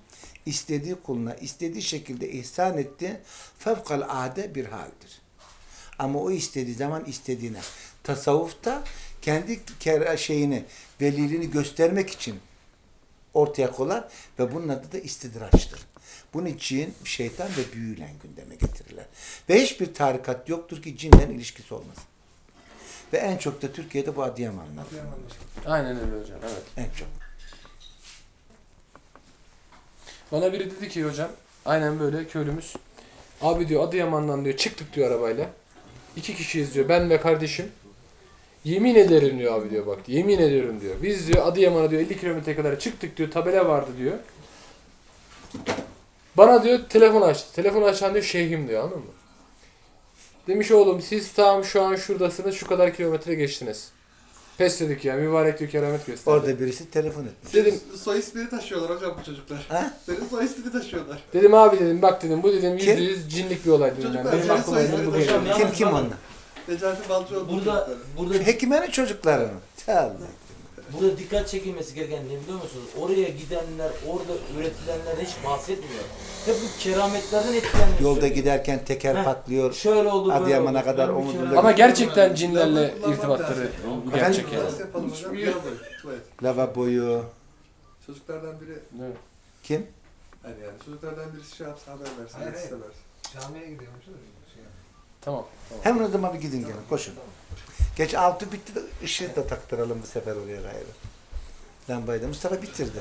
istediği kuluna istediği şekilde ihsan ettiği fevkalade bir haldir. Ama o istediği zaman istediğine. Tasavvufta kendi şeyini, veliliğini göstermek için ortaya koyar ve bunun adı da istidraçtır. Bunun için şeytan ve büyüyle gündeme getirirler. Ve hiçbir tarikat yoktur ki cinle ilişkisi olmasın. Ve en çok da Türkiye'de bu Adıyamanlar. Aynen öyle hocam. Evet. En çok. Bana biri dedi ki hocam aynen böyle köylümüz. Abi diyor Adıyaman'dan diyor çıktık diyor arabayla. İki kişiyiz diyor ben ve kardeşim. Yemin ederim diyor abi diyor bak yemin ediyorum diyor. Biz diyor Adıyaman'a diyor 50 kilometre kadar çıktık diyor tabela vardı diyor. Bana diyor telefon açtı. Telefon açan diyor şeyhim diyor anladın mı? Demiş oğlum siz tam şu an şuradasınız şu kadar kilometre geçtiniz. Pes dedik ya mübarek diyor keramet gösterdi. Orada birisi telefon etmiş. Dedim Soy ismini taşıyorlar hocam bu çocuklar. Ha? Senin soy ismini taşıyorlar. dedim abi dedim bak dedim bu dedim Kim? yüzde yüz cinlik bir olay dedim yani. Çocuklar, Benim canı aklıma dedim bu ya. Kim kim onlar? Necati Balcıoğlu. Burada burada Hekimenin çocukları mı? Allah. Burada dikkat çekilmesi gereken ne biliyor musunuz? Oraya gidenler, orada üretilenler hiç bahsetmiyor. Hep bu kerametlerden etkilenmiş. Yolda giderken teker Heh. patlıyor. Şöyle oldu böyle Adıyaman'a oldu. kadar Ben bu omuzunda- Ama gerçekten cinlerle irtibatları lazım. gerçek yani. Nasıl yapalım hocam? Lavabo, tuvalet. Lavaboyu. Çocuklardan biri Evet. Kim? hani yani çocuklardan birisi şey yapsa haber versin. Hayır, hayır. Camiye gidiyormuş da şey. Tamam. tamam. Hemen o zaman bir gidin gelin. Koşun. Geç altı bitti de ışığı da taktıralım bu sefer oraya gayrı. Lambayı da Mustafa bitirdi.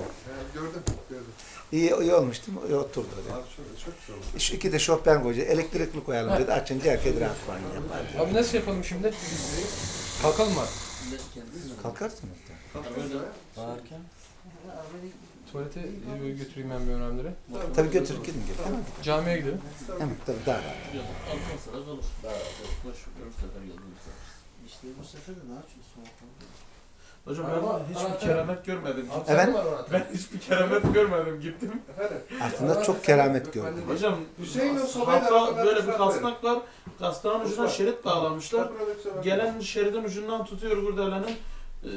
Gördüm, gördüm. İyi, iyi olmuş değil mi? İyi oturdu oraya. Abi çok, çok güzel oldu. Şu iki de şofben koyacağız. Elektrikli koyalım dedi. Açınca herkes rahat banyo yapar. Abi nasıl yapalım şimdi? Kalkalım mı? Kalktınız mı? Bağırken. Tuvalete e, götüreyim ben bir önemleri. Tabii götürün gidin gelin. Hemen. Camiye gidelim. Hemen tabii daha rahat. İşte bu sefer de daha çok soğuk oldu. Hocam Araba- ben hiçbir araba- keramet görmedim. Efendim? Ben hiçbir keramet görmedim gittim. Efendim? Aslında çok keramet gördüm. Hocam Hüseyin o sobayla hafta beraber böyle bir beraber. kasnak var. Kasnağın ucuna şerit bağlamışlar. Gelen şeridin ucundan tutuyor kurdelenin. E,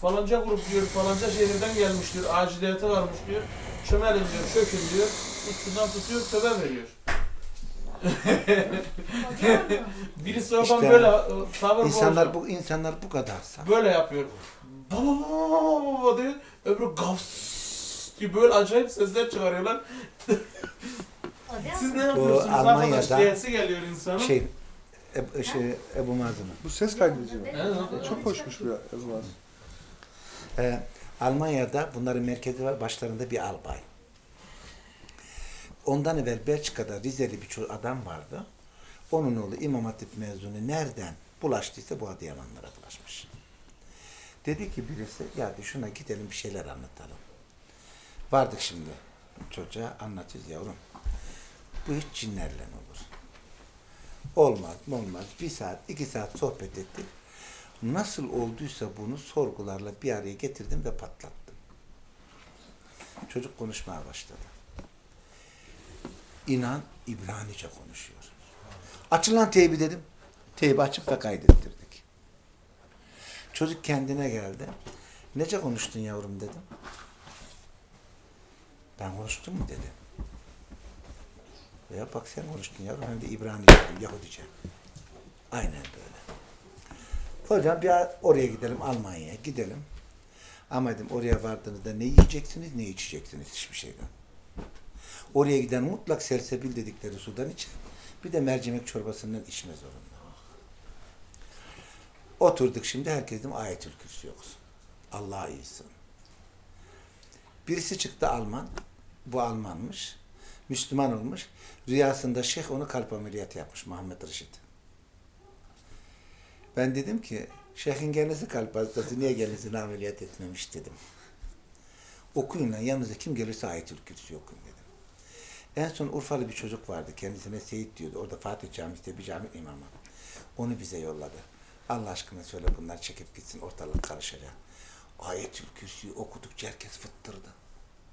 falanca grup diyor, falanca şehirden gelmiş diyor, aciliyete varmış diyor. Çömelin diyor, çökün diyor. Ucundan tutuyor, töbe veriyor. Birisi oradan İşte böyle tavır İnsanlar bu insanlar bu kadar saf. böyle yapıyor. Baba baba baba baba diyor. Öbürü gavs diye böyle acayip sesler çıkarıyorlar. Siz ne yapıyorsunuz arkadaş Almanya'da diyesi geliyor insanın. Şey, Ebu, şey, Ebu Mazlum'un. Bu ses kaydedici mi? Evet. Çok hoşmuş bu ya. Yazmaz. Ee, Almanya'da bunların merkezi var. Başlarında bir albay. Ondan evvel Belçika'da Rizeli bir adam vardı. Onun oğlu İmam Hatip mezunu nereden bulaştıysa bu Adıyamanlara bulaşmış. Dedi ki birisi ya de şuna gidelim bir şeyler anlatalım. Vardık şimdi çocuğa anlatıyoruz yavrum. Bu hiç cinlerle olur. Olmaz olmaz. Bir saat, iki saat sohbet ettik. Nasıl olduysa bunu sorgularla bir araya getirdim ve patlattım. Çocuk konuşmaya başladı. İnan İbranice konuşuyor. Açın lan teybi dedim. Teybi açıp da kaydettirdik. Çocuk kendine geldi. Nece konuştun yavrum dedim. Ben konuştum mu dedi. Ya bak sen konuştun yavrum hem de İbranice Yahudice. Aynen böyle. Hocam bir oraya gidelim Almanya'ya gidelim. Ama dedim oraya vardığınızda ne yiyeceksiniz ne içeceksiniz hiçbir şeyden. Oraya giden mutlak selsebil dedikleri sudan içer. Bir de mercimek çorbasından içme zorunda. Oturduk şimdi herkes dedim ayetül kürsü yoksun. Allah'a iyisin. Birisi çıktı Alman. Bu Almanmış. Müslüman olmuş. Rüyasında şeyh onu kalp ameliyatı yapmış Muhammed Reşit. Ben dedim ki şeyhin kendisi kalp hastası niye kendisini ameliyat etmemiş dedim. Okuyun lan yanınıza kim gelirse ayetül kürsü okuyun dedim. En son Urfalı bir çocuk vardı kendisine Seyit diyordu. Orada Fatih Camisi'de bir cami imamı. Onu bize yolladı. Allah aşkına söyle bunlar çekip gitsin ortalık karışacak. Ayetül Kürsü'yü okudukça herkes fıttırdı.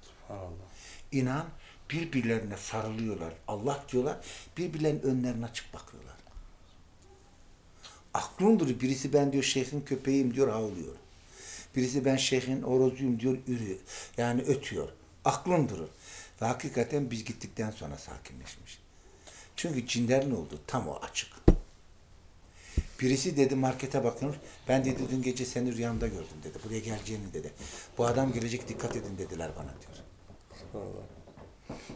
Subhanallah. İnan birbirlerine sarılıyorlar. Allah diyorlar birbirlerinin önlerine açık bakıyorlar. Aklın duruyor. Birisi ben diyor şeyhin köpeğiyim diyor havlıyor. Birisi ben şeyhin orozuyum diyor ürüyor. Yani ötüyor. Aklın durur. Ve hakikaten biz gittikten sonra sakinleşmiş. Çünkü cinlerin oldu tam o açık. Birisi dedi markete bakın. Ben dedi dün gece seni rüyamda gördüm dedi. Buraya geleceğini dedi. Bu adam gelecek dikkat edin dediler bana diyor. Subhanallah.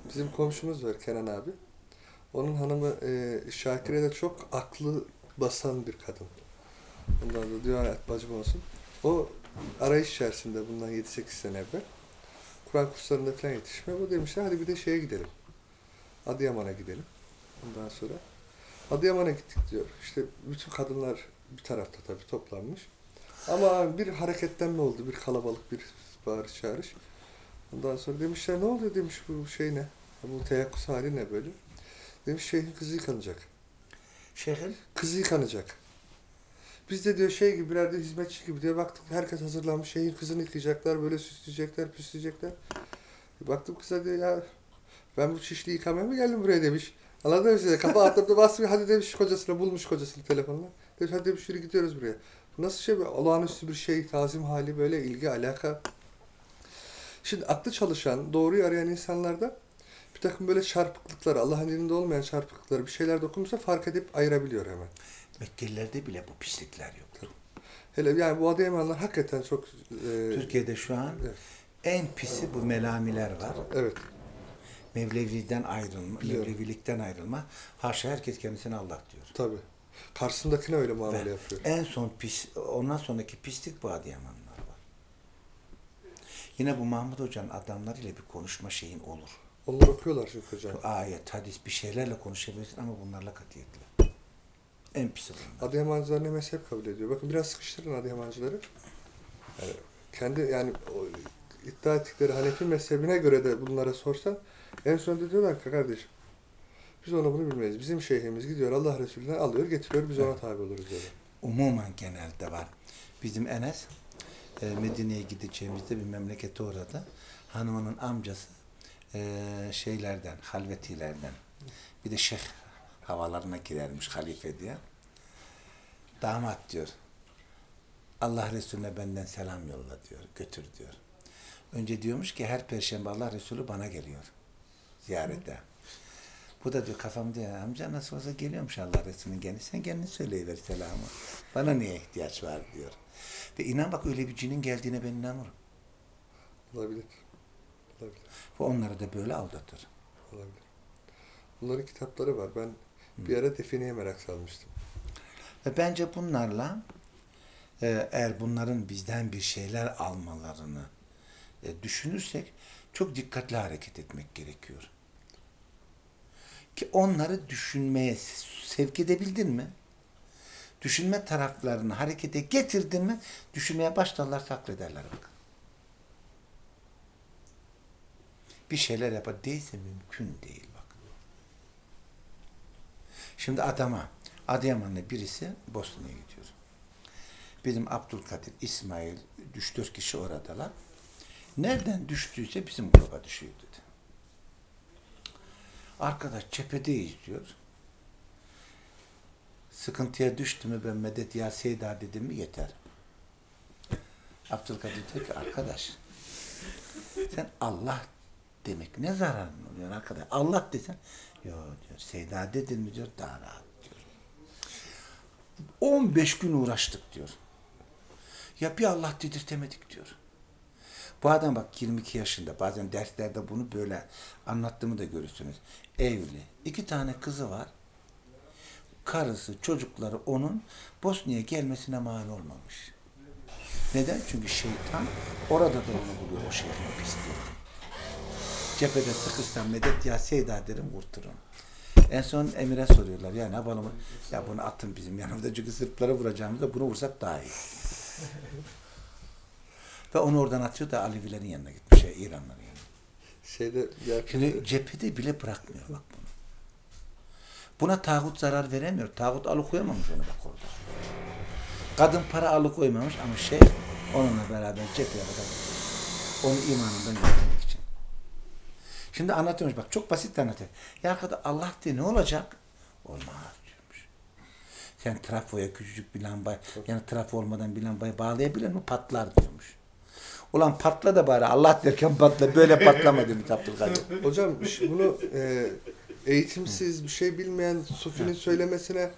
Bizim komşumuz var Kenan abi. Onun hanımı e, Şakir'e de çok aklı basan bir kadın. Ondan da diyor "Evet, bacım olsun. O arayış içerisinde bundan 7-8 sene evvel Kur'an kurslarında falan yetişme. Bu demişler hadi bir de şeye gidelim. Adıyaman'a gidelim. Ondan sonra Adıyaman'a gittik diyor. İşte bütün kadınlar bir tarafta tabii toplanmış. Ama bir hareketlenme oldu. Bir kalabalık, bir bağırış çağırış. Ondan sonra demişler ne oluyor demiş bu şey ne? Bu teyakkuz hali ne böyle? Demiş şeyhin kızı yıkanacak. Şeyhin Kızı yıkanacak. Biz de diyor şey gibi birer de hizmetçi gibi diye baktık herkes hazırlanmış şeyhin kızını yıkayacaklar böyle süsleyecekler püsleyecekler. Baktım kıza diyor ya ben bu şişli yıkamaya mı geldim buraya demiş. Anladın mı size? Kafa attırdı bastı hadi demiş kocasına bulmuş kocasını telefonla. Demiş hadi demiş yürü gidiyoruz buraya. Bu Nasıl şey böyle olağanüstü bir şey tazim hali böyle ilgi alaka. Şimdi aklı çalışan doğruyu arayan insanlarda bir takım böyle çarpıklıkları Allah'ın dininde olmayan çarpıklıkları bir şeyler dokunmuşsa fark edip ayırabiliyor hemen. Mekkeliler bile bu pislikler yok. Hele yani bu Adıyamanlar hakikaten çok e, Türkiye'de şu an Evet. en pisi bu melamiler var. evet Mevleviden ayrılma, Biliyorum. Mevlevilikten ayrılma. Haşa herkes kendisine Allah diyor. tabi. Karşısındakine öyle muamele Ve yapıyor. en son pis, ondan sonraki pislik bu Adıyamanlar var. Yine bu Mahmut Hoca'nın adamlarıyla bir konuşma şeyin olur. Onlar okuyorlar çünkü hocam. Ayet, hadis bir şeylerle konuşabilirsin ama bunlarla katiyetle. En pisi bunlar. Adıyamancılar ne kabul ediyor? Bakın biraz sıkıştırın Adıyamancıları. Yani kendi yani o iddia ettikleri Hanefi mezhebine göre de bunlara sorsan en sonunda diyorlar ki kardeşim biz onu bunu bilmeyiz. Bizim şeyhimiz gidiyor Allah Resulü'nden alıyor getiriyor biz ona tabi oluruz diyorlar. umumen genelde var. Bizim Enes e, Medine'ye gideceğimizde bir memlekete uğradı. Hanımının amcası e, şeylerden, halvetilerden. Bir de şeyh havalarına girermiş halife diye. Damat diyor. Allah Resulüne benden selam yolla diyor. Götür diyor. Önce diyormuş ki her perşembe Allah Resulü bana geliyor. Ziyarete. Bu da diyor kafam diyor amca nasıl olsa geliyormuş Allah Resulü'nün kendi. Sen kendin söyleyiver selamı. Bana niye ihtiyaç var diyor. Ve inan bak öyle bir cinin geldiğine ben inanırım. Olabilir. Olabilir. Ve onları da böyle aldatır. Olabilir. Bunların kitapları var. Ben bir ara defineye merak salmıştım. Ve bence bunlarla e, eğer bunların bizden bir şeyler almalarını e, düşünürsek çok dikkatli hareket etmek gerekiyor. Ki onları düşünmeye sevk edebildin mi? Düşünme taraflarını harekete getirdin mi? Düşünmeye başlarlar saklederler bak. Bir şeyler yapar değilse mümkün değil bak. Şimdi adama Adıyaman'da birisi Bosna'ya gidiyor. Bizim Abdülkadir, İsmail, 3-4 kişi oradalar. Nereden düştüyse bizim gruba düşüyor dedi. Arkadaş cephedeyiz diyor. Sıkıntıya düştü mü ben medet ya Seyda dedim mi yeter. Abdülkadir diyor ki arkadaş sen Allah demek ne zararın oluyor arkadaş? Allah desen yok diyor Seyda dedin mi diyor daha rahat. 15 gün uğraştık diyor. Ya bir Allah dedirtemedik diyor. Bu adam bak 22 yaşında. Bazen derslerde bunu böyle anlattığımı da görürsünüz. Evli. iki tane kızı var. Karısı, çocukları onun Bosna'ya gelmesine mani olmamış. Neden? Çünkü şeytan orada da onu buluyor o şeyhin pisliği. Cephede sıkışsam medet ya Seyda derim kurtururum. En son Emir'e soruyorlar ya ne yapalım? Ya bunu atın bizim yanımızda çünkü Sırplara vuracağımızda bunu vursak daha iyi. Ve onu oradan atıyor da Alevilerin yanına gitmiş, şey, İranların yanına. Şeyde Şimdi cephede bile bırakmıyor bak bunu. Buna tağut zarar veremiyor. Tağut alıkoyamamış onu bak orada. Kadın para alıkoymamış ama şey onunla beraber cepheye kadar onu imanından için. Şimdi anlatıyormuş bak çok basit anlatıyor. Ya arkadaş Allah diye ne olacak? Olmaz diyormuş. Sen trafoya küçücük bir lambayı yani trafo olmadan bir lambayı bağlayabilir mi? Patlar diyormuş. Ulan patla da bari Allah derken patla. Böyle patlama demiş Abdülkadir. Hocam bunu e, eğitimsiz bir şey bilmeyen Sufi'nin söylemesine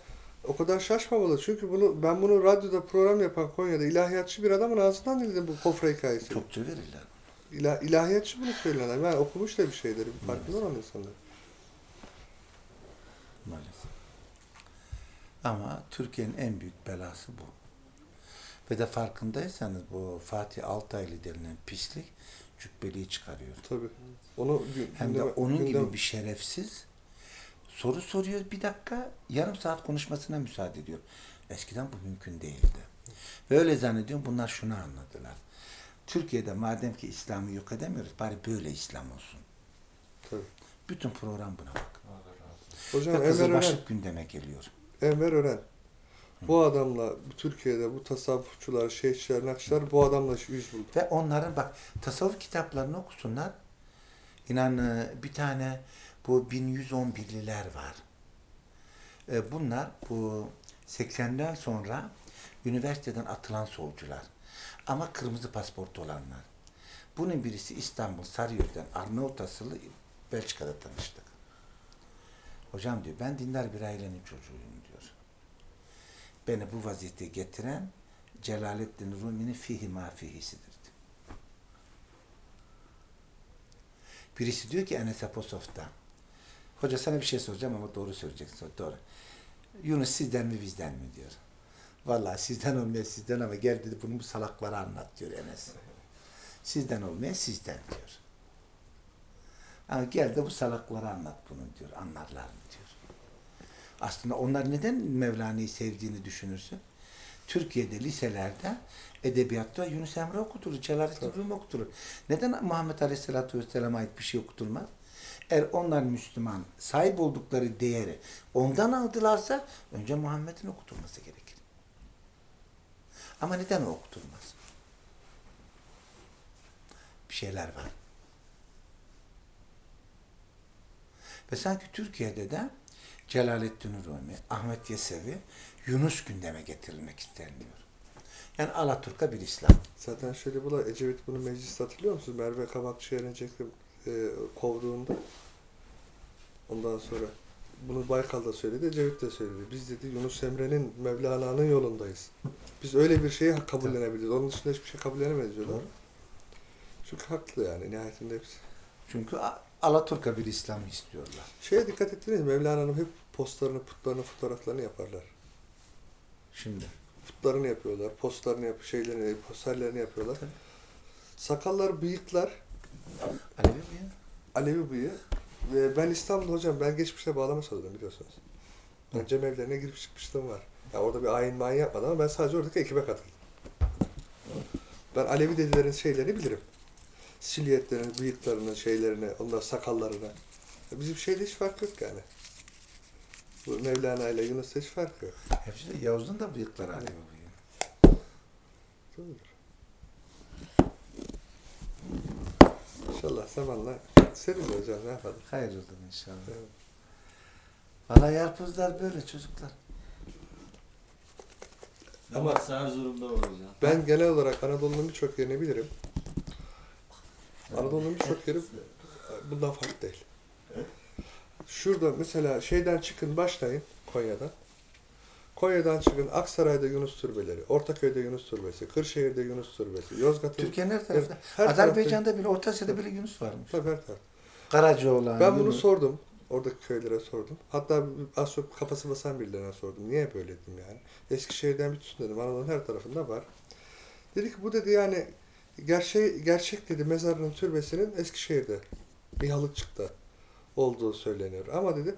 o kadar şaşmamalı. Çünkü bunu ben bunu radyoda program yapan Konya'da ilahiyatçı bir adamın ağzından dinledim bu kofra hikayesini. Çokça verirler. İla, ilahiyatçı bunu söyleyen. Ben okumuş da bir şeyleri. Bir farkında olan insanlar. Maalesef. Ama Türkiye'nin en büyük belası bu. Ve de farkındaysanız bu Fatih Altaylı denilen pislik cübbeliği çıkarıyor. Tabii. Onu gü- Hem de gündeme- onun gündem- gibi bir şerefsiz soru soruyor bir dakika yarım saat konuşmasına müsaade ediyor. Eskiden bu mümkün değildi. Ve öyle zannediyorum bunlar şunu anladılar. Türkiye'de madem ki İslam'ı yok edemiyoruz bari böyle İslam olsun. Tabii. Bütün program buna bak. Hocam Ve Enver Ören, Kızılbaşlık gündeme geliyor. Enver Ören. Bu adamla Türkiye'de bu tasavvufçular, şeyhçiler, nakşiler bu adamla yüz buldu. Ve onların bak tasavvuf kitaplarını okusunlar. İnan e, bir tane bu 1111'liler var. E, Bunlar bu 80'den sonra üniversiteden atılan solcular. Ama kırmızı pasaportu olanlar. Bunun birisi İstanbul Sarıyer'den Arnavut asıllı Belçika'da tanıştık. Hocam diyor ben dindar bir ailenin çocuğuyum diyor. Beni bu vaziyete getiren Celaleddin Rumi'nin fihi ma fihisidir. diyor. Birisi diyor ki Enes Aposof'ta. Hoca sana bir şey soracağım ama doğru söyleyeceksin. Doğru. Yunus sizden mi bizden mi diyor. Vallahi sizden olmaya sizden ama gel dedi bunu bu salaklara anlat diyor Enes. Sizden olmaya sizden diyor. Ama gel de bu salaklara anlat bunu diyor. Anlarlar mı diyor. Aslında onlar neden Mevlana'yı sevdiğini düşünürsün. Türkiye'de liselerde edebiyatta Yunus Emre okutulur, Celalettin Rumi okutulur. Neden Muhammed Aleyhisselatü Vesselam'a ait bir şey okutulmaz? Eğer onlar Müslüman, sahip oldukları değeri ondan aldılarsa önce Muhammed'in okutulması gerekir. Ama neden o okutulmaz? Bir şeyler var. Ve sanki Türkiye'de de Celaleddin Rumi, Ahmet Yesevi, Yunus gündeme getirilmek istenmiyor. Yani Alaturka bir İslam. Zaten şöyle bu da Ecevit bunu mecliste hatırlıyor musunuz? Merve Kabakçı'ya Recep'i e, kovduğunda ondan sonra bunu Baykal da söyledi, Ecevit de söyledi. Biz dedi Yunus Emre'nin Mevlana'nın yolundayız. Biz öyle bir şeyi kabullenebiliriz. Onun dışında hiçbir şey kabullenemeyiz diyorlar. Doğru. Çünkü haklı yani nihayetinde hepsi. Çünkü Alaturka bir İslam'ı istiyorlar. Şeye dikkat ettiniz mi? Mevlana'nın hep postlarını, putlarını, fotoğraflarını yaparlar. Şimdi. Putlarını yapıyorlar, postlarını yap, şeylerini, posterlerini yapıyorlar. Tabii. Sakallar, bıyıklar, Alevi ya? Alevi bıyığı. Ve ben İstanbul'da hocam, ben geçmişte bağlama çalıyordum biliyorsunuz. Ben cemevlerine girip çıkmışlığım var. Ya orada bir ayin mayin yapmadım ama ben sadece oradaki ekibe katıldım. Ben Alevi dedilerin şeylerini bilirim. Silüetlerini, bıyıklarını, şeylerini, onlar sakallarını. Ya bizim şeyde hiç fark yok yani. Bu Mevlana ile Yunus'ta hiç fark yok. Hepsi de Yavuz'un da bıyıkları Alevi bıyığı. Doğrudur. İnşallah zamanla senin hocam ne yapalım. Hayır olur inşallah. Evet. Valla yarpuzlar böyle çocuklar. Ama- Erzurum'da var hocam. Ben genel olarak Anadolu'nun birçok yerini bilirim. Anadolu'nun birçok yeri bundan farklı değil. Şurada mesela şeyden çıkın başlayın Konya'dan. Konya'dan çıkın Aksaray'da Yunus Türbeleri, Ortaköy'de Yunus Türbesi, Kırşehir'de Yunus Türbesi, Yozgat'ın... Türkiye'nin her tarafında. Her Azerbaycan'da bile Orta Asya'da bile Yunus varmış. Tabii her taraf. Karacaoğlan, Ben bunu Yunus. sordum. Oradaki köylere sordum. Hatta az çok kafası basan birilerine sordum. Niye böyle dedim yani. Eskişehir'den bir tutun dedim. Anadolu'nun her tarafında var. Dedi ki bu dedi yani gerçek, gerçek dedi mezarının türbesinin Eskişehir'de İhalıçık'ta olduğu söyleniyor. Ama dedi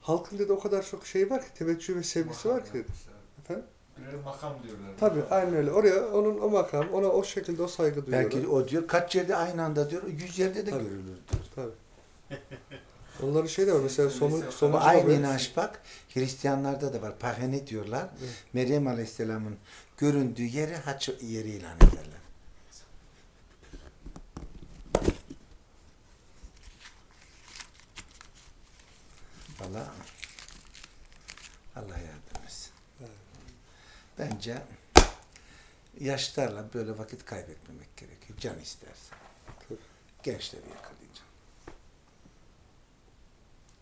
halkın dedi o kadar çok şey var ki teveccüh ve sevgisi var ki dedi. Efendim? Birer makam diyorlar. Tabii aynen öyle. Oraya onun o makam, ona o şekilde o saygı duyuyorlar. Belki o diyor kaç yerde aynı anda diyor, yüz yerde de Tabii. görülür diyor. Tabii. Onların şey de var mesela somun, somun aynı inanç bak Hristiyanlarda da var. Pahene diyorlar. Evet. Meryem Aleyhisselam'ın göründüğü yeri haç yeri ilan ederler. Allah Allah yardım etsin. Bence yaşlarla böyle vakit kaybetmemek gerekiyor. Can isterse. Tabii. Gençleri yakalayacağım.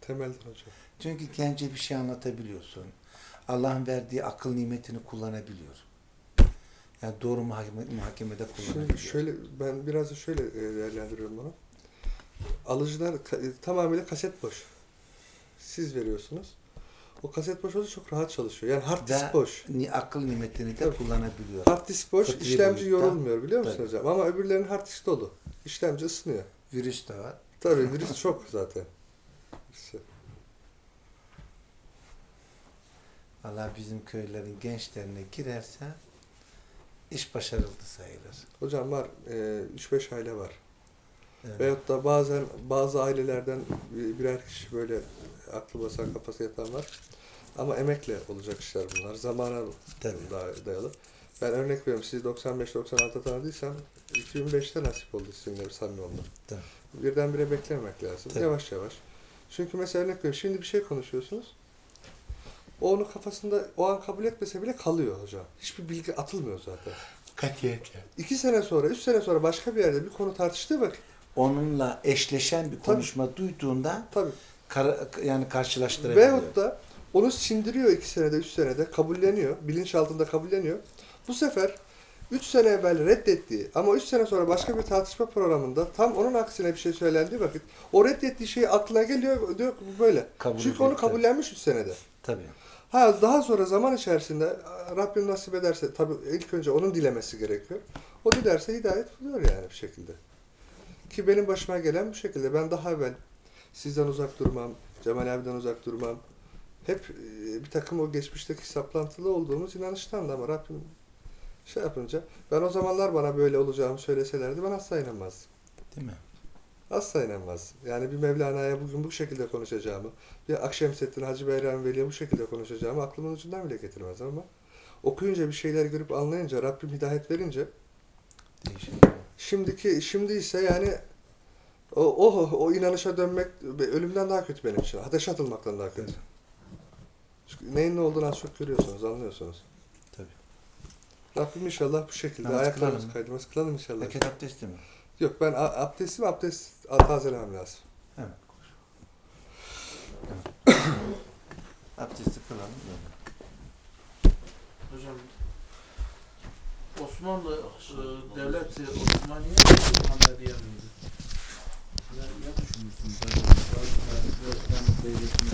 Temeldir hocam. Çünkü gence bir şey anlatabiliyorsun. Allah'ın verdiği akıl nimetini kullanabiliyor. Yani doğru muhakeme, muhakemede kullanabiliyor. Şimdi şöyle ben biraz da şöyle e, değerlendiriyorum bunu. Alıcılar e, tamamıyla kaset boş. Siz veriyorsunuz. O kaset boş olunca çok rahat çalışıyor. Yani hard disk Ve boş. ni- akıl nimetini de Tabii. kullanabiliyor. Hard disk boş, Fıtri işlemci boyutta. yorulmuyor biliyor musun Tabii. hocam? Ama öbürlerinin hard disk dolu. İşlemci ısınıyor. Virüs de var. Tabii virüs çok zaten. Allah bizim köylerin gençlerine girerse iş başarıldı sayılır. Hocam var, e, 3-5 aile var. Evet. Veyahut da bazen bazı ailelerden bir- birer kişi böyle aklı basan kafası yatan var. Ama emekle olacak işler bunlar. Zamana Tabii. da- dayalı. Ben örnek veriyorum. Sizi 95-96 tanıdıysam 2005'te nasip oldu sizinle bir samimi olmak. Birdenbire beklememek lazım. Tabii. Yavaş yavaş. Çünkü mesela örnek veriyorum. Şimdi bir şey konuşuyorsunuz. O onun kafasında o an kabul etmese bile kalıyor hocam. Hiçbir bilgi atılmıyor zaten. Katiyetle. İki sene sonra, üç sene sonra başka bir yerde bir konu tartıştığı vakit Onunla eşleşen bir konuşma duyduğunda tabii kara- yani karşılaştırabiliyor. Veyahut da onu sindiriyor iki senede, üç senede, kabulleniyor, bilinç altında kabulleniyor. Bu sefer üç sene evvel reddettiği ama üç sene sonra başka bir tartışma programında tam onun aksine bir şey söylendiği vakit o reddettiği şey aklına geliyor diyor ki bu böyle. Kabul Çünkü onu kabullenmiş üç senede. Tabii. Ha daha sonra zaman içerisinde Rabbim nasip ederse tabii ilk önce onun dilemesi gerekiyor. O dilerse hidayet buluyor yani bir şekilde. Ki benim başıma gelen bu şekilde. Ben daha evvel sizden uzak durmam, Cemal abiden uzak durmam. Hep e, bir takım o geçmişteki saplantılı olduğumuz inanıştan da ama Rabbim şey yapınca ben o zamanlar bana böyle olacağımı söyleselerdi ben asla inanmazdım. Değil mi? Asla inanmazdım. Yani bir Mevlana'ya bugün bu şekilde konuşacağımı, bir Akşemseddin Hacı Bayram Veli'ye bu şekilde konuşacağımı aklımın ucundan bile getirmezdim ama okuyunca bir şeyler görüp anlayınca, Rabbim hidayet verince Değişik. şimdiki şimdi ise yani o, o, o inanışa dönmek ölümden daha kötü benim için. Ateşe atılmaktan daha kötü. Çünkü neyin ne olduğunu az çok görüyorsunuz, anlıyorsunuz. Rabbim inşallah bu şekilde Namaz ayaklarımızı kılalım. kaydırmaz. Kılalım inşallah. Hareket abdesti mi? Yok ben abdestim abdest tazelemem lazım. Evet. Abdesti kılalım. Hocam Osmanlı e, devleti Osmaniye Muhammediye miydi? Ne düşünürsünüz? Devletin